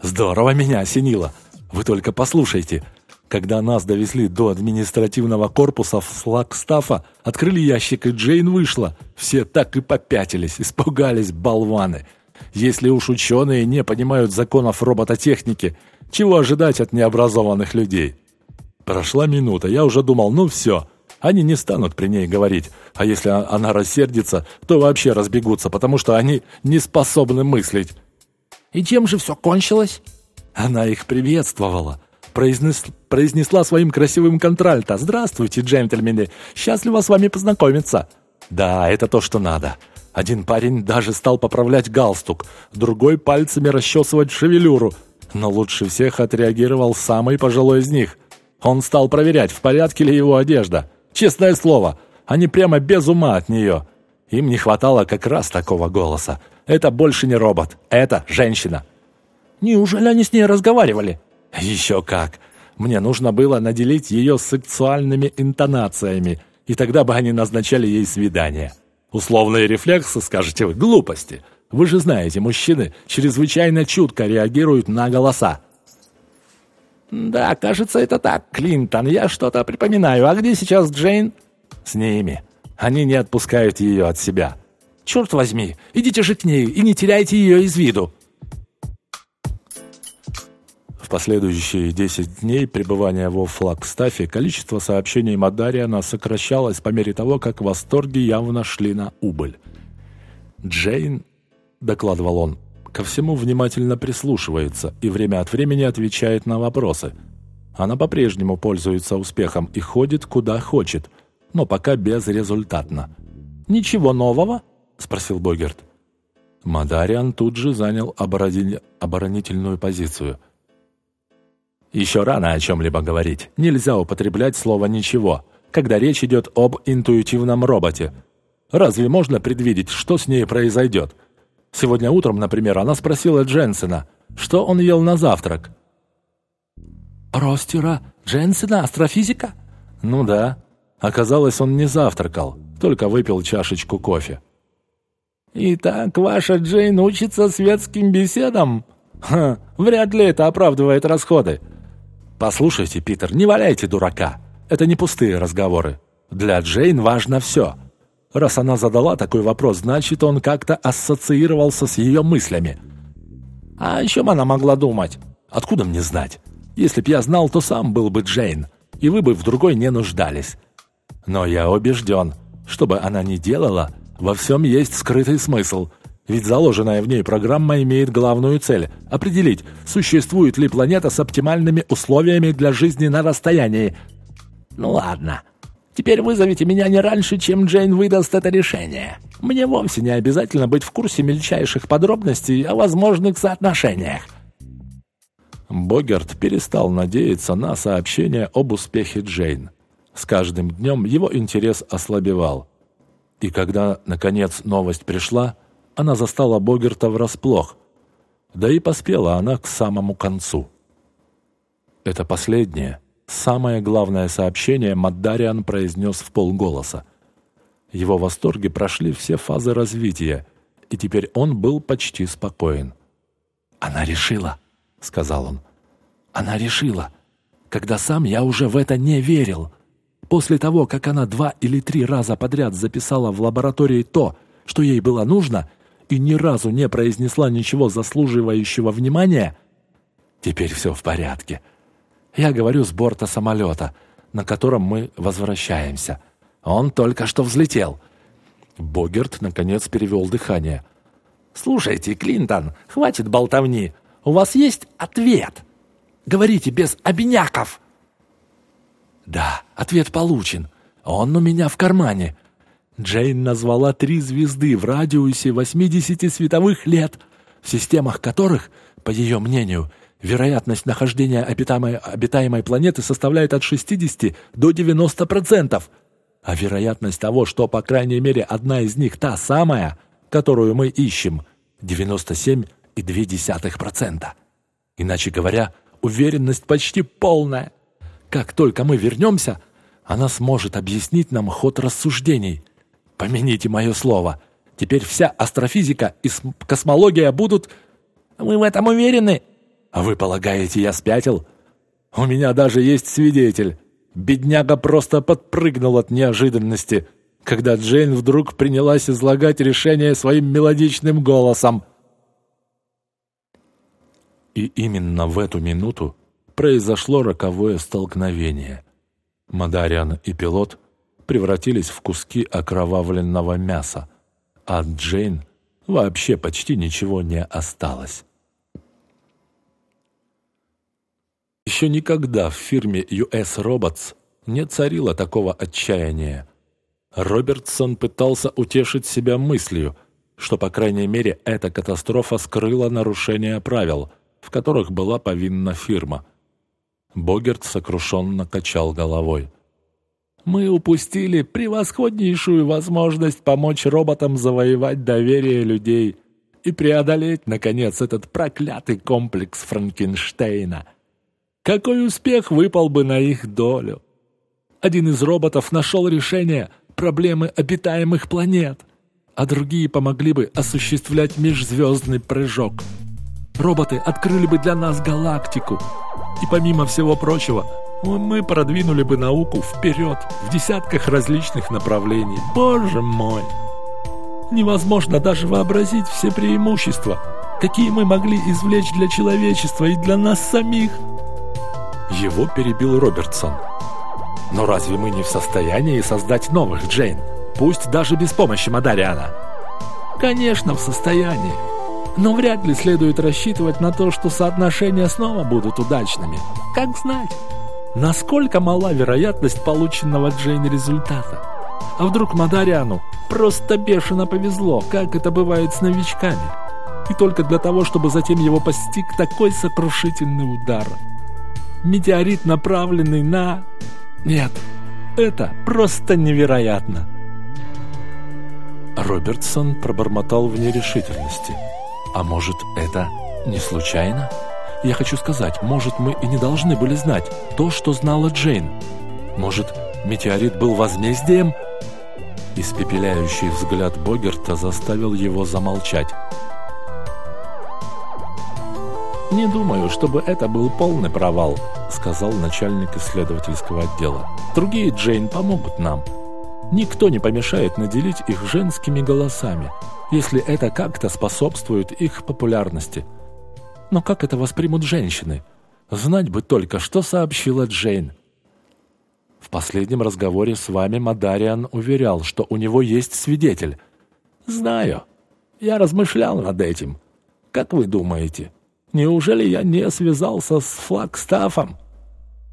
[SPEAKER 1] «Здорово меня осенило! Вы только послушайте!» Когда нас довезли до административного корпуса в Слакстафа, открыли ящик, и Джейн вышла. Все так и попятились, испугались болваны. Если уж ученые не понимают законов робототехники, чего ожидать от необразованных людей? Прошла минута, я уже думал, ну все, они не станут при ней говорить, а если она рассердится, то вообще разбегутся, потому что они не способны мыслить.
[SPEAKER 2] И чем же все кончилось?
[SPEAKER 1] Она их приветствовала. Произнес, произнесла своим красивым контральто. «Здравствуйте, джентльмены! Счастливо с вами познакомиться!» «Да, это то, что надо. Один парень даже стал поправлять галстук, другой пальцами расчесывать шевелюру. Но лучше всех отреагировал самый пожилой из них. Он стал проверять, в порядке ли его одежда. Честное слово, они прямо без ума от нее. Им не хватало как раз такого голоса. Это больше не робот, это женщина.
[SPEAKER 2] Неужели они с ней разговаривали?
[SPEAKER 1] Еще как. Мне нужно было наделить ее сексуальными интонациями, и тогда бы они назначали ей свидание. Условные рефлексы, скажете вы, глупости. Вы же знаете, мужчины чрезвычайно чутко реагируют на голоса.
[SPEAKER 2] «Да, кажется, это так, Клинтон. Я что-то припоминаю. А где сейчас Джейн?»
[SPEAKER 1] «С ними. Они не отпускают ее от себя».
[SPEAKER 2] «Черт возьми, идите же к ней и не теряйте ее из виду».
[SPEAKER 1] В последующие 10 дней пребывания во Флагстафе количество сообщений Мадариана сокращалось по мере того, как восторги явно шли на убыль. «Джейн», — докладывал он, — «ко всему внимательно прислушивается и время от времени отвечает на вопросы. Она по-прежнему пользуется успехом и ходит куда хочет, но пока безрезультатно».
[SPEAKER 2] «Ничего нового?»
[SPEAKER 1] — спросил Богерт. Мадариан тут же занял оборонительную позицию — еще рано о чем-либо говорить. Нельзя употреблять слово «ничего», когда речь идет об интуитивном роботе. Разве можно предвидеть, что с ней произойдет? Сегодня утром, например, она спросила Дженсена, что он ел на завтрак.
[SPEAKER 2] «Ростера Дженсена, астрофизика?»
[SPEAKER 1] «Ну да. Оказалось, он не завтракал, только выпил чашечку кофе».
[SPEAKER 2] «Итак, ваша Джейн учится светским беседам?»
[SPEAKER 1] «Ха, вряд ли это оправдывает расходы. «Послушайте, Питер, не валяйте дурака. Это не пустые разговоры. Для Джейн важно все. Раз она задала такой вопрос, значит, он как-то ассоциировался с ее мыслями. А о чем она могла думать? Откуда мне знать? Если б я знал, то сам был бы Джейн, и вы бы в другой не нуждались. Но я убежден, что бы она ни делала, во всем есть скрытый смысл — ведь заложенная в ней программа имеет главную цель – определить, существует ли планета с оптимальными условиями для жизни на расстоянии.
[SPEAKER 2] Ну ладно. Теперь вызовите меня не раньше, чем Джейн выдаст это решение. Мне вовсе не обязательно быть в курсе мельчайших подробностей о возможных соотношениях.
[SPEAKER 1] Богерт перестал надеяться на сообщение об успехе Джейн. С каждым днем его интерес ослабевал. И когда, наконец, новость пришла – она застала Богерта врасплох. Да и поспела она к самому концу. Это последнее, самое главное сообщение Маддариан произнес в полголоса. Его восторги прошли все фазы развития, и теперь он был почти спокоен.
[SPEAKER 3] «Она решила», — сказал он. «Она решила, когда сам я уже в это не верил. После того, как она два или три раза подряд записала в лаборатории то, что ей было нужно, и ни разу не произнесла ничего заслуживающего внимания, теперь все в порядке. Я говорю с борта самолета, на котором мы возвращаемся. Он только что взлетел». Богерт, наконец, перевел дыхание. «Слушайте, Клинтон, хватит болтовни. У вас есть ответ? Говорите без обиняков!» «Да, ответ получен. Он у меня в кармане». Джейн назвала три звезды в радиусе 80 световых лет, в системах которых, по ее мнению, вероятность нахождения обитаемой, обитаемой планеты составляет от 60 до 90%, а вероятность того, что, по крайней мере, одна из них та самая, которую мы ищем, 97,2%. Иначе говоря, уверенность почти полная. Как только мы вернемся, она сможет объяснить нам ход рассуждений. Помяните мое слово. Теперь вся астрофизика и космология будут... Мы в этом уверены. А вы полагаете, я спятил? У меня даже есть свидетель. Бедняга просто подпрыгнул от неожиданности, когда Джейн вдруг принялась излагать решение своим мелодичным голосом. И именно в эту минуту произошло роковое столкновение. Мадариан и пилот превратились в куски окровавленного мяса, а Джейн вообще почти ничего не осталось. Еще никогда в фирме US Robots не царило такого отчаяния. Робертсон пытался утешить себя мыслью, что, по крайней мере, эта катастрофа скрыла нарушение правил, в которых была повинна фирма. Богерт сокрушенно качал головой. «Мы упустили превосходнейшую возможность помочь роботам завоевать доверие людей и преодолеть, наконец, этот проклятый комплекс Франкенштейна» какой успех выпал бы на их долю. Один из роботов нашел решение проблемы обитаемых планет, а другие помогли бы осуществлять межзвездный прыжок. Роботы открыли бы для нас галактику, и помимо всего прочего, мы продвинули бы науку вперед в десятках различных направлений. Боже мой! Невозможно даже вообразить все преимущества, какие мы могли извлечь для человечества и для нас самих – его перебил Робертсон. «Но разве мы не в состоянии создать новых, Джейн? Пусть даже без помощи Мадариана?» «Конечно, в состоянии. Но вряд ли следует рассчитывать на то, что соотношения снова будут удачными. Как знать, насколько мала вероятность полученного Джейн результата. А вдруг Мадариану просто бешено повезло, как это бывает с новичками. И только для того, чтобы затем его постиг такой сокрушительный удар – метеорит, направленный на... Нет, это просто невероятно. Робертсон пробормотал в нерешительности. А может, это не случайно? Я хочу сказать, может, мы и не должны были знать то, что знала Джейн. Может, метеорит был возмездием? Испепеляющий взгляд Богерта заставил его замолчать. «Не думаю, чтобы это был полный провал», — сказал начальник исследовательского отдела. «Другие Джейн помогут нам. Никто не помешает наделить их женскими голосами, если это как-то способствует их популярности. Но как это воспримут женщины? Знать бы только, что сообщила Джейн». В последнем разговоре с вами Мадариан уверял, что у него есть свидетель. «Знаю. Я размышлял над этим. Как вы думаете?» Неужели я не связался с Флагстафом?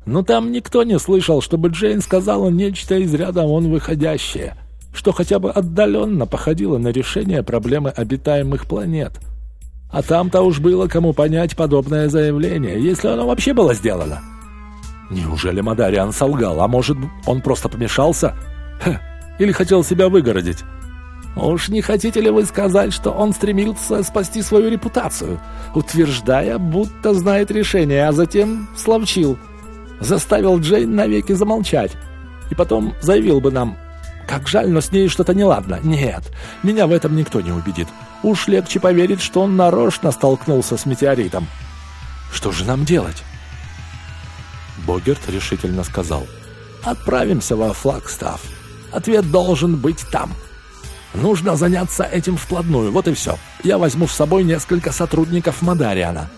[SPEAKER 3] Но там никто не слышал, чтобы Джейн сказала нечто из ряда вон выходящее, что хотя бы отдаленно походило на решение проблемы обитаемых планет. А там-то уж было кому понять подобное заявление, если оно вообще было сделано. Неужели Мадариан солгал, а может, он просто помешался? Ха, или хотел себя выгородить? Уж не хотите ли вы сказать, что он стремился спасти свою репутацию, утверждая, будто знает решение, а затем словчил, заставил Джейн навеки замолчать, и потом заявил бы нам,
[SPEAKER 2] Как жаль, но с ней что-то неладно. Нет, меня в этом никто не убедит. Уж легче поверить, что он нарочно столкнулся с метеоритом. Что же нам делать?
[SPEAKER 3] Богерт решительно сказал.
[SPEAKER 2] Отправимся во Флагстав. Ответ должен быть там. Нужно заняться этим вплотную, вот и все. Я возьму с собой несколько сотрудников Мадариана.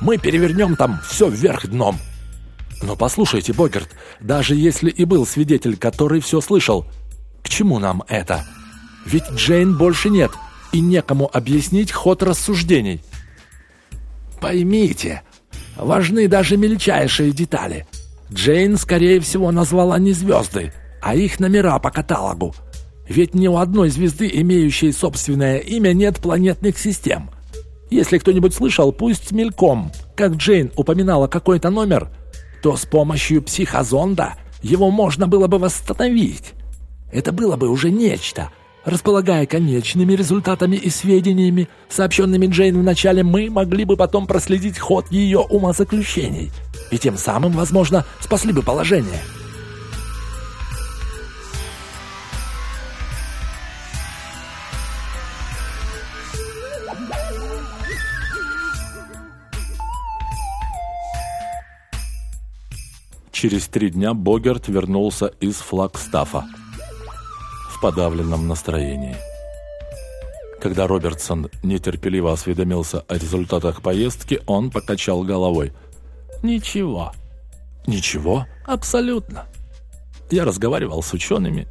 [SPEAKER 2] Мы перевернем там все вверх дном. Но послушайте, Богерт, даже если и был свидетель, который все слышал, к чему нам это? Ведь Джейн больше нет, и некому объяснить ход рассуждений. Поймите, важны даже мельчайшие детали. Джейн, скорее всего, назвала не звезды, а их номера по каталогу. Ведь ни у одной звезды, имеющей собственное имя, нет планетных систем. Если кто-нибудь слышал, пусть мельком, как Джейн упоминала какой-то номер, то с помощью психозонда его можно было бы восстановить. Это было бы уже нечто. Располагая конечными результатами и сведениями, сообщенными Джейн вначале, мы могли бы потом проследить ход ее умозаключений. И тем самым, возможно, спасли бы положение.
[SPEAKER 3] Через три дня Богерт вернулся из Флагстафа в подавленном настроении. Когда Робертсон нетерпеливо осведомился о результатах поездки, он покачал головой.
[SPEAKER 2] «Ничего».
[SPEAKER 3] «Ничего?»
[SPEAKER 2] «Абсолютно.
[SPEAKER 3] Я разговаривал с учеными,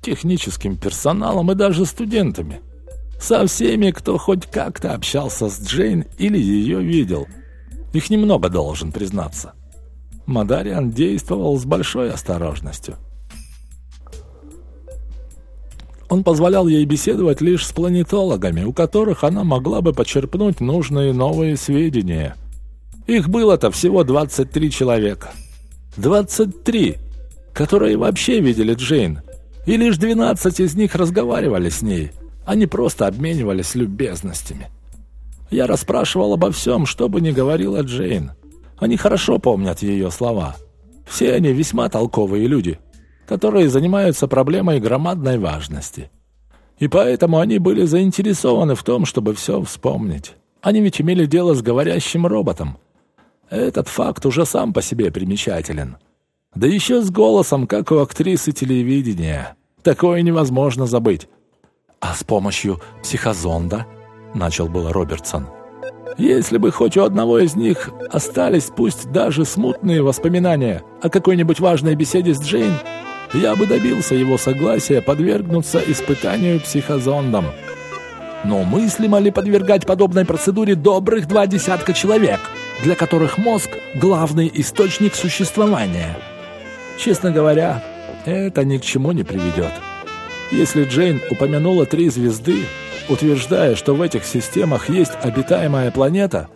[SPEAKER 3] техническим персоналом и даже студентами. Со всеми, кто хоть как-то общался с Джейн или ее видел. Их немного, должен признаться. Мадариан действовал с большой осторожностью. Он позволял ей беседовать лишь с планетологами, у которых она могла бы почерпнуть нужные новые сведения. Их было-то всего 23 человека. 23, которые вообще видели Джейн. И лишь 12 из них разговаривали с ней. Они просто обменивались любезностями. Я расспрашивал обо всем, что бы ни говорила Джейн. Они хорошо помнят ее слова. Все они весьма толковые люди, которые занимаются проблемой громадной важности. И поэтому они были заинтересованы в том, чтобы все вспомнить. Они ведь имели дело с говорящим роботом. Этот факт уже сам по себе примечателен. Да еще с голосом, как у актрисы телевидения. Такое невозможно забыть. А с помощью психозонда, начал было Робертсон. Если бы хоть у одного из них остались пусть даже смутные воспоминания о какой-нибудь важной беседе с Джейн, я бы добился его согласия подвергнуться испытанию психозондом. Но мыслимо ли подвергать подобной процедуре добрых два десятка человек, для которых мозг – главный источник существования? Честно говоря, это ни к чему не приведет. Если Джейн упомянула три звезды, утверждая, что в этих системах есть обитаемая планета,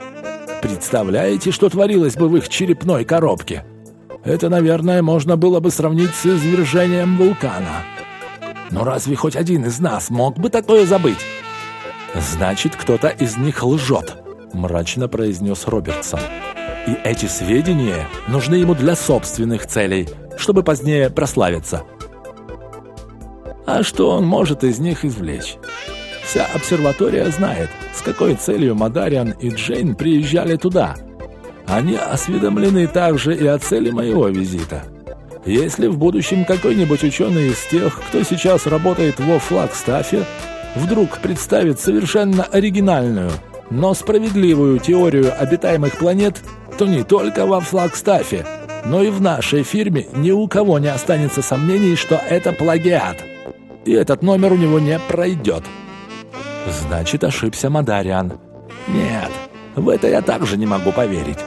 [SPEAKER 3] представляете, что творилось бы в их черепной коробке? Это, наверное, можно было бы сравнить с извержением вулкана. Но разве хоть один из нас мог бы такое забыть? Значит, кто-то из них лжет, мрачно произнес Робертсон. И эти сведения нужны ему для собственных целей, чтобы позднее прославиться. А что он может из них извлечь? Вся обсерватория знает, с какой целью Мадариан и Джейн приезжали туда. Они осведомлены также и о цели моего визита. Если в будущем какой-нибудь ученый из тех, кто сейчас работает во Флагстафе, вдруг представит совершенно оригинальную, но справедливую теорию обитаемых планет, то не только во Флагстафе, но и в нашей фирме ни у кого не останется сомнений, что это плагиат. И этот номер у него не пройдет. Значит, ошибся Мадариан. Нет, в это я также не могу поверить.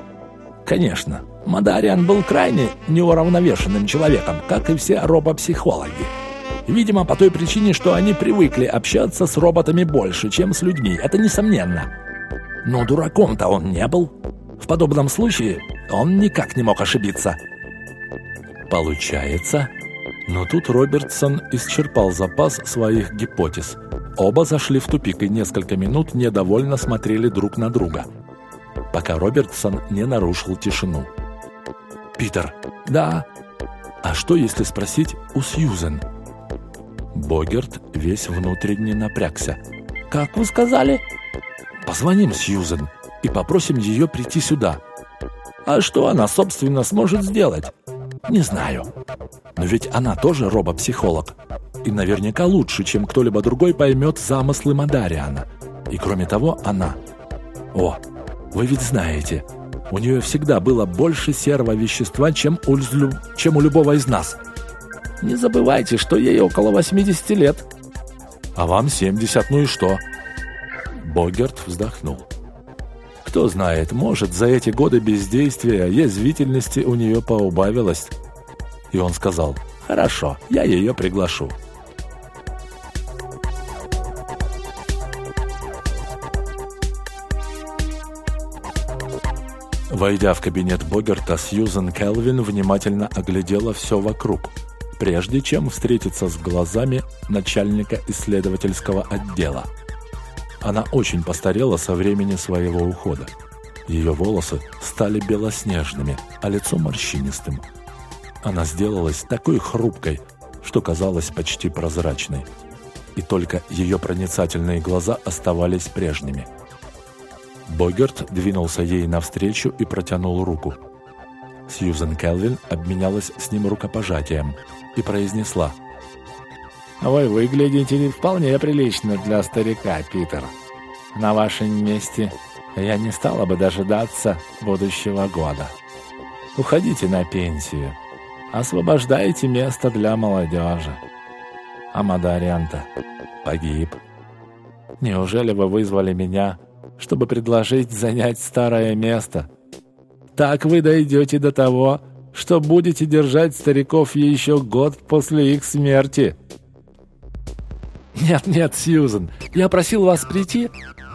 [SPEAKER 3] Конечно, Мадариан был крайне неуравновешенным человеком, как и все робопсихологи. Видимо, по той причине, что они привыкли общаться с роботами больше, чем с людьми. Это несомненно. Но дураком-то он не был. В подобном случае он никак не мог ошибиться. Получается... Но тут Робертсон исчерпал запас своих гипотез – Оба зашли в тупик и несколько минут недовольно смотрели друг на друга, пока Робертсон не нарушил тишину. «Питер, да? А что, если спросить у Сьюзен?» Богерт весь внутренне напрягся.
[SPEAKER 2] «Как вы сказали?»
[SPEAKER 3] «Позвоним Сьюзен и попросим ее прийти сюда».
[SPEAKER 2] «А что она, собственно, сможет сделать?»
[SPEAKER 3] «Не знаю. Но ведь она тоже робопсихолог. И наверняка лучше, чем кто-либо другой поймет замыслы Мадариана. И кроме того, она... О, вы ведь знаете, у нее всегда было больше серого вещества, чем у, чем у любого из нас.
[SPEAKER 2] Не забывайте, что ей около 80 лет.
[SPEAKER 3] А вам 70, ну и что? Богерт вздохнул. Кто знает, может, за эти годы бездействия язвительности у нее поубавилось. И он сказал, хорошо, я ее приглашу. Войдя в кабинет Богерта, Сьюзен Келвин внимательно оглядела все вокруг, прежде чем встретиться с глазами начальника исследовательского отдела. Она очень постарела со времени своего ухода. Ее волосы стали белоснежными, а лицо морщинистым. Она сделалась такой хрупкой, что казалась почти прозрачной. И только ее проницательные глаза оставались прежними – Богерт двинулся ей навстречу и протянул руку. Сьюзен Келвин обменялась с ним рукопожатием и произнесла.
[SPEAKER 2] «Вы выглядите вполне прилично для старика, Питер. На вашем месте я не стала бы дожидаться будущего года. Уходите на пенсию. Освобождайте место для молодежи. А Мадарианта погиб. Неужели вы вызвали меня чтобы предложить занять старое место. Так вы дойдете до того, что будете держать стариков еще год после их смерти.
[SPEAKER 3] «Нет, нет, Сьюзен, я просил вас прийти».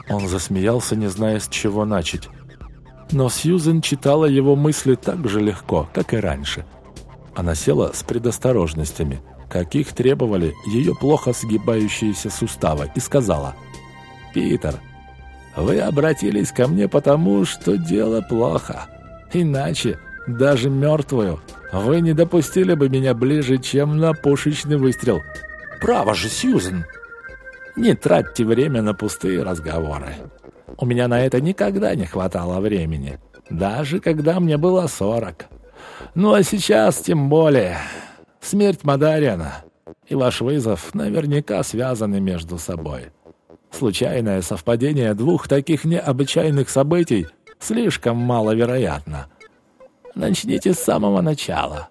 [SPEAKER 3] Он засмеялся, не зная, с чего начать. Но Сьюзен читала его мысли так же легко, как и раньше. Она села с предосторожностями, каких требовали ее плохо сгибающиеся суставы, и сказала, «Питер, вы обратились ко мне потому, что дело плохо. Иначе, даже мертвую, вы не допустили бы меня ближе, чем на пушечный выстрел. Право же, Сьюзен! Не тратьте время на пустые разговоры. У меня на это никогда не хватало времени, даже когда мне было сорок. Ну а сейчас тем более. Смерть Мадариана и ваш вызов наверняка связаны между собой. Случайное совпадение двух таких необычайных событий слишком маловероятно. Начните с самого начала.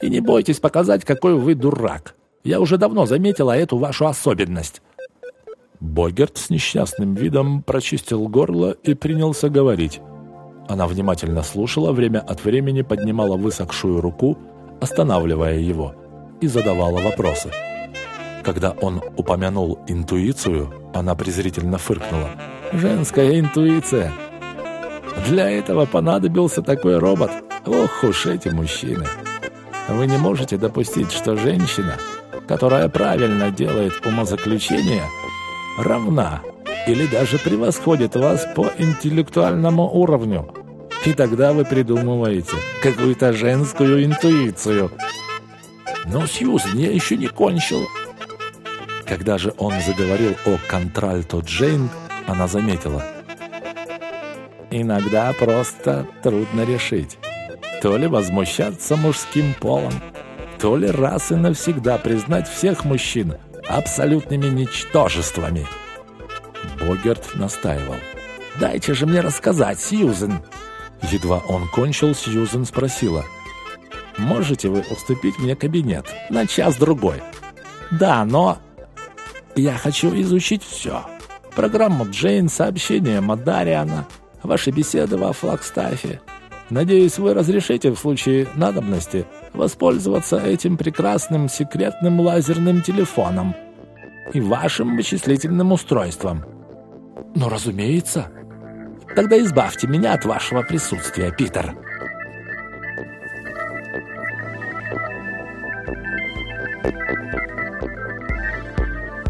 [SPEAKER 3] И не бойтесь показать, какой вы дурак. Я уже давно заметила эту вашу особенность. Богерт с несчастным видом прочистил горло и принялся говорить. Она внимательно слушала, время от времени поднимала высохшую руку, останавливая его, и задавала вопросы. Когда он упомянул интуицию, она презрительно фыркнула. «Женская интуиция! Для этого понадобился такой робот. Ох уж эти мужчины! Вы не можете допустить, что женщина, которая правильно делает умозаключение, равна или даже превосходит вас по интеллектуальному уровню. И тогда вы придумываете какую-то женскую интуицию. Но, Сьюзен, я еще не кончил. Когда же он заговорил о контральто Джейн, она заметила. Иногда просто трудно решить. То ли возмущаться мужским полом, то ли раз и навсегда признать всех мужчин абсолютными ничтожествами. Богерт настаивал. «Дайте же мне рассказать, Сьюзен!» Едва он кончил, Сьюзен спросила. «Можете вы уступить мне кабинет на час-другой?» «Да, но...» Я хочу изучить все. Программу Джейн, сообщения Мадариана, ваши беседы во Флагстафе. Надеюсь, вы разрешите в случае надобности воспользоваться этим прекрасным секретным лазерным телефоном и вашим вычислительным устройством. Ну, разумеется. Тогда избавьте меня от вашего присутствия, Питер.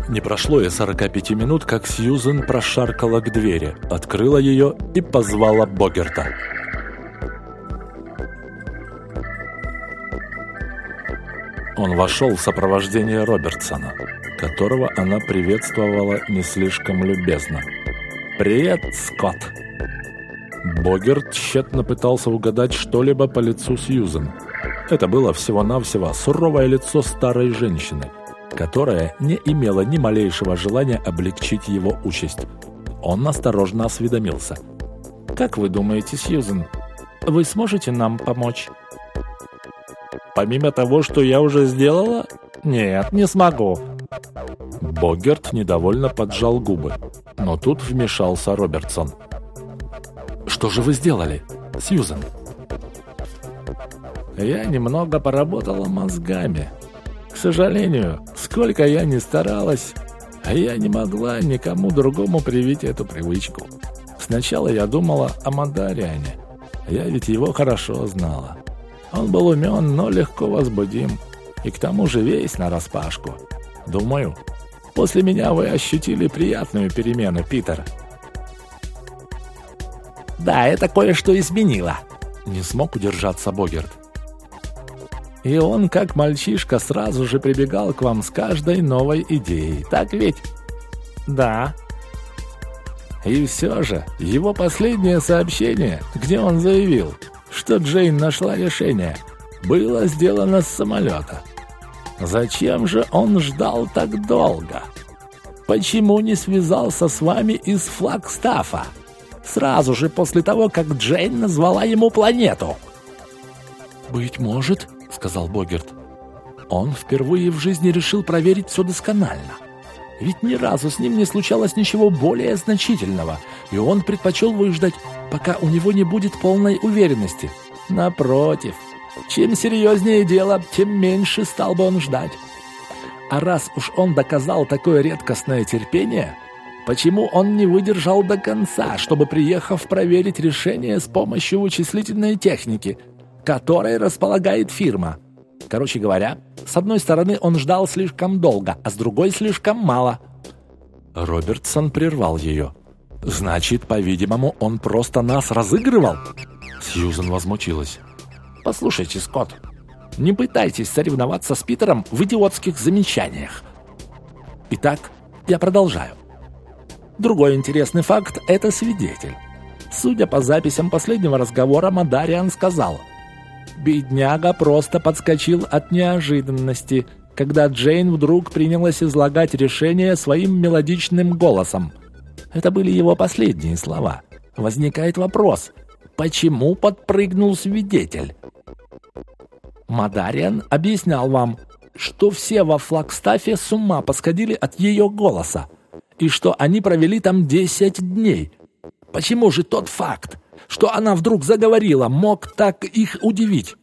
[SPEAKER 3] Не прошло и 45 минут, как Сьюзен прошаркала к двери, открыла ее и позвала Богерта. Он вошел в сопровождение Робертсона, которого она приветствовала не слишком любезно. «Привет, Скотт!» Богерт тщетно пытался угадать что-либо по лицу Сьюзен. Это было всего-навсего суровое лицо старой женщины, которая не имела ни малейшего желания облегчить его участь. Он осторожно осведомился. «Как вы думаете, Сьюзен, вы сможете нам помочь?»
[SPEAKER 2] «Помимо того, что я уже сделала? Нет, не смогу».
[SPEAKER 3] Богерт недовольно поджал губы, но тут вмешался Робертсон. Что же вы сделали, Сьюзен?
[SPEAKER 2] Я немного поработала мозгами. К сожалению, сколько я ни старалась, я не могла никому другому привить эту привычку. Сначала я думала о Мандариане. Я ведь его хорошо знала. Он был умен, но легко возбудим. И к тому же весь нараспашку. Думаю, после меня вы ощутили приятную перемену, Питер.
[SPEAKER 4] Да, это кое-что изменило.
[SPEAKER 3] Не смог удержаться Богерт.
[SPEAKER 2] И он, как мальчишка, сразу же прибегал к вам с каждой новой идеей. Так ведь?
[SPEAKER 4] Да.
[SPEAKER 2] И все же, его последнее сообщение, где он заявил, что Джейн нашла решение, было сделано с самолета. Зачем же он ждал так долго? Почему не связался с вами из Флагстафа? сразу же после того, как Джейн назвала ему планету.
[SPEAKER 3] «Быть может», — сказал Богерт, — «он впервые в жизни решил проверить все досконально. Ведь ни разу с ним не случалось ничего более значительного, и он предпочел выждать, пока у него не будет полной уверенности.
[SPEAKER 2] Напротив, чем серьезнее дело, тем меньше стал бы он ждать. А раз уж он доказал такое редкостное терпение, Почему он не выдержал до конца, чтобы, приехав, проверить решение с помощью вычислительной техники, которой располагает фирма? Короче говоря, с одной стороны он ждал слишком долго, а с другой слишком мало.
[SPEAKER 3] Робертсон прервал ее. «Значит, по-видимому, он просто нас разыгрывал?» Сьюзен возмутилась.
[SPEAKER 2] «Послушайте, Скотт, не пытайтесь соревноваться с Питером в идиотских замечаниях. Итак, я продолжаю. Другой интересный факт – это свидетель. Судя по записям последнего разговора, Мадариан сказал «Бедняга просто подскочил от неожиданности, когда Джейн вдруг принялась излагать решение своим мелодичным голосом. Это были его последние слова. Возникает вопрос, почему подпрыгнул свидетель? Мадариан объяснял вам, что все во Флагстафе с ума посходили от ее голоса и что они провели там 10 дней. Почему же тот факт, что она вдруг заговорила, мог так их удивить?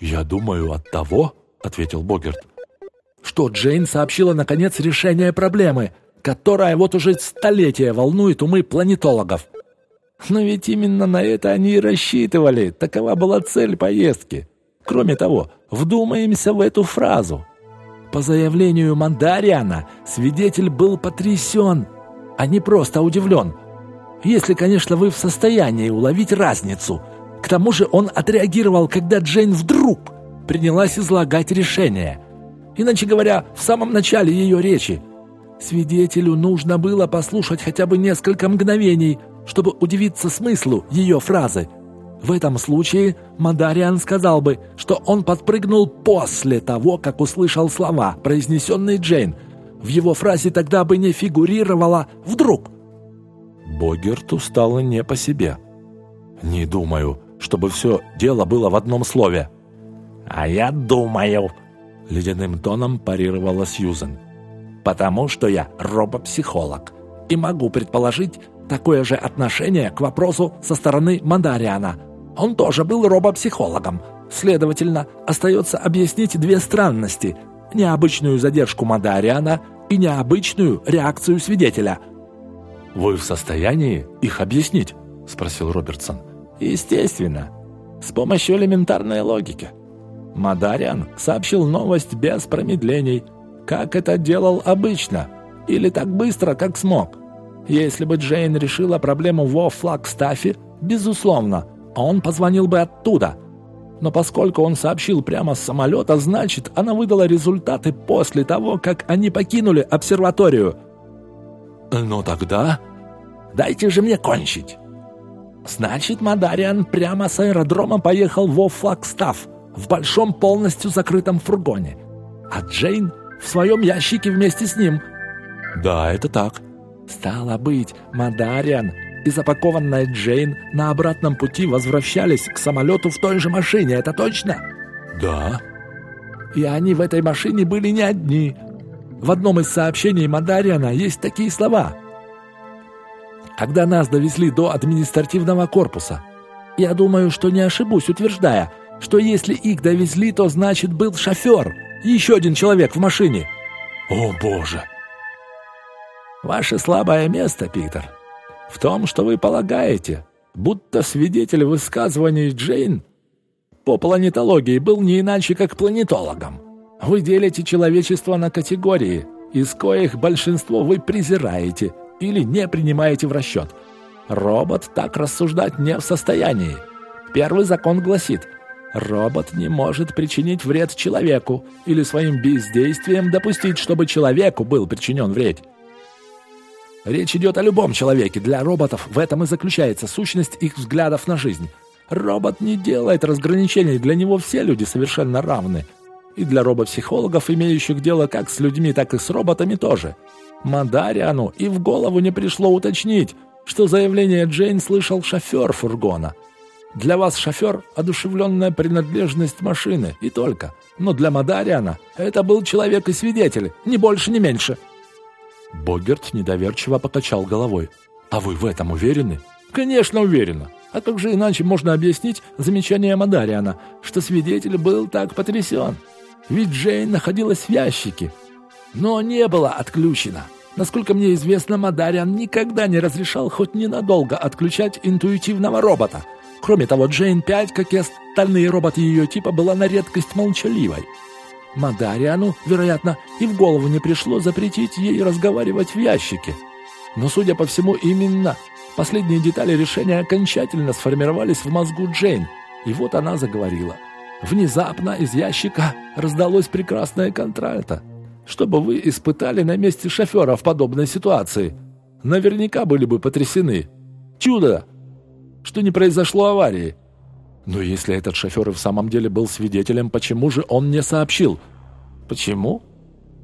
[SPEAKER 3] «Я думаю, от того, — ответил Богерт, —
[SPEAKER 2] что Джейн сообщила, наконец, решение проблемы, которая вот уже столетия волнует умы планетологов. Но ведь именно на это они и рассчитывали, такова была цель поездки. Кроме того, вдумаемся в эту фразу — по заявлению Мандариана, свидетель был потрясен, а не просто удивлен. Если, конечно, вы в состоянии уловить разницу. К тому же он отреагировал, когда Джейн вдруг принялась излагать решение. Иначе говоря, в самом начале ее речи. Свидетелю нужно было послушать хотя бы несколько мгновений, чтобы удивиться смыслу ее фразы – в этом случае Мадариан сказал бы, что он подпрыгнул после того, как услышал слова, произнесенные Джейн. В его фразе тогда бы не фигурировало «вдруг».
[SPEAKER 3] Богерту стало не по себе. «Не думаю, чтобы все дело было в одном слове».
[SPEAKER 4] «А я думаю», —
[SPEAKER 3] ледяным тоном парировала Сьюзен.
[SPEAKER 4] «Потому что я робопсихолог и могу предположить такое же отношение к вопросу со стороны Мандариана». Он тоже был робопсихологом. Следовательно, остается объяснить две странности – необычную задержку Мадариана и необычную реакцию свидетеля.
[SPEAKER 3] «Вы в состоянии их объяснить?» – спросил Робертсон.
[SPEAKER 2] «Естественно. С помощью элементарной логики. Мадариан сообщил новость без промедлений, как это делал обычно, или так быстро, как смог. Если бы Джейн решила проблему во Флагстафе, безусловно – он позвонил бы оттуда. Но поскольку он сообщил прямо с самолета, значит, она выдала результаты после того, как они покинули обсерваторию.
[SPEAKER 3] «Но тогда...»
[SPEAKER 2] «Дайте же мне кончить!» Значит, Мадариан прямо с аэродрома поехал во Флагстаф в большом полностью закрытом фургоне. А Джейн в своем ящике вместе с ним.
[SPEAKER 3] Да, это так.
[SPEAKER 2] Стало быть, Мадариан и запакованная Джейн на обратном пути возвращались к самолету в той же машине, это точно?
[SPEAKER 3] Да.
[SPEAKER 2] И они в этой машине были не одни. В одном из сообщений Мадариана есть такие слова. Когда нас довезли до административного корпуса, я думаю, что не ошибусь, утверждая, что если их довезли, то значит был шофер, еще один человек в машине.
[SPEAKER 3] О, боже!
[SPEAKER 2] Ваше слабое место, Питер, в том, что вы полагаете, будто свидетель высказываний Джейн по планетологии был не иначе, как планетологом. Вы делите человечество на категории, из коих большинство вы презираете или не принимаете в расчет. Робот так рассуждать не в состоянии. Первый закон гласит, робот не может причинить вред человеку или своим бездействием допустить, чтобы человеку был причинен вред. Речь идет о любом человеке. Для роботов в этом и заключается сущность их взглядов на жизнь. Робот не делает разграничений, для него все люди совершенно равны. И для робопсихологов, имеющих дело как с людьми, так и с роботами тоже. Мадариану и в голову не пришло уточнить, что заявление Джейн слышал шофер фургона. Для вас шофер – одушевленная принадлежность машины, и только. Но для Мадариана это был человек и свидетель, ни больше, ни меньше –
[SPEAKER 3] Богерт недоверчиво покачал головой. «А вы в этом уверены?»
[SPEAKER 2] «Конечно уверена. А как же иначе можно объяснить замечание Мадариана, что свидетель был так потрясен? Ведь Джейн находилась в ящике, но не была отключена. Насколько мне известно, Мадариан никогда не разрешал хоть ненадолго отключать интуитивного робота. Кроме того, Джейн 5, как и остальные роботы ее типа, была на редкость молчаливой. Мадариану, вероятно, и в голову не пришло запретить ей разговаривать в ящике. Но, судя по всему, именно последние детали решения окончательно сформировались в мозгу Джейн, и вот она заговорила. Внезапно из ящика раздалось прекрасное контральто. Что бы вы испытали на месте шофера в подобной ситуации? Наверняка были бы потрясены. Чудо! Что не произошло аварии. Но если этот шофер и в самом деле был свидетелем, почему же он не сообщил? Почему?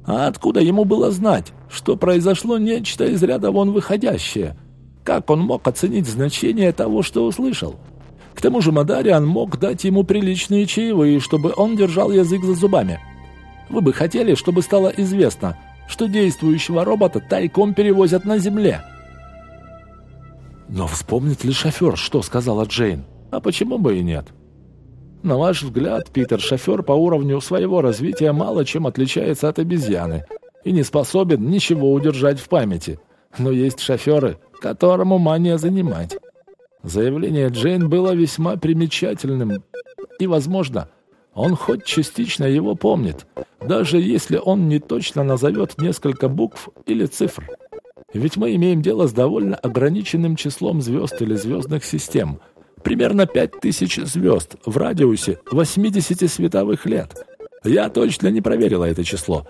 [SPEAKER 2] А откуда ему было знать, что произошло нечто из ряда вон выходящее? Как он мог оценить значение того, что услышал? К тому же Мадариан мог дать ему приличные чаевые, чтобы он держал язык за зубами. Вы бы хотели, чтобы стало известно, что действующего робота тайком перевозят на земле.
[SPEAKER 3] Но вспомнит ли шофер, что сказала Джейн?
[SPEAKER 2] А почему бы и нет? На ваш взгляд, Питер, шофер по уровню своего развития мало чем отличается от обезьяны и не способен ничего удержать в памяти. Но есть шоферы, которым ума не занимать. Заявление Джейн было весьма примечательным, и, возможно, он хоть частично его помнит, даже если он не точно назовет несколько букв или цифр. Ведь мы имеем дело с довольно ограниченным числом звезд или звездных систем – примерно 5000 звезд в радиусе 80 световых лет. Я точно не проверила это число,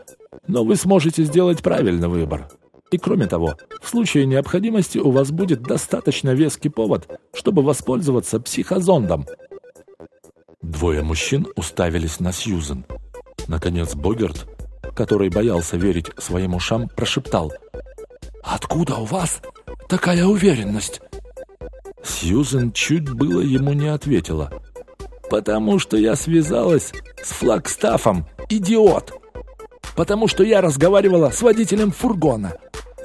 [SPEAKER 2] но вы сможете сделать правильный выбор. И кроме того, в случае необходимости у вас будет достаточно веский повод, чтобы воспользоваться психозондом.
[SPEAKER 3] Двое мужчин уставились на Сьюзен. Наконец Богерт, который боялся верить своим ушам, прошептал. «Откуда у вас такая уверенность?»
[SPEAKER 2] Сьюзен чуть было ему не ответила. «Потому что я связалась с Флагстафом, идиот! Потому что я разговаривала с водителем фургона,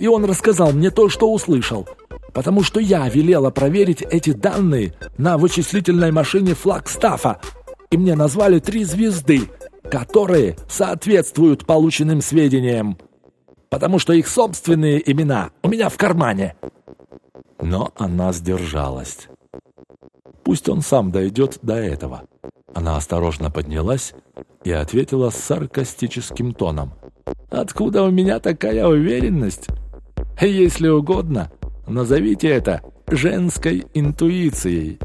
[SPEAKER 2] и он рассказал мне то, что услышал. Потому что я велела проверить эти данные на вычислительной машине Флагстафа, и мне назвали три звезды, которые соответствуют полученным сведениям. Потому что их собственные имена у меня в кармане».
[SPEAKER 3] Но она сдержалась. Пусть он сам дойдет до этого. Она осторожно поднялась и ответила с саркастическим тоном.
[SPEAKER 2] «Откуда у меня такая уверенность? Если угодно, назовите это женской интуицией».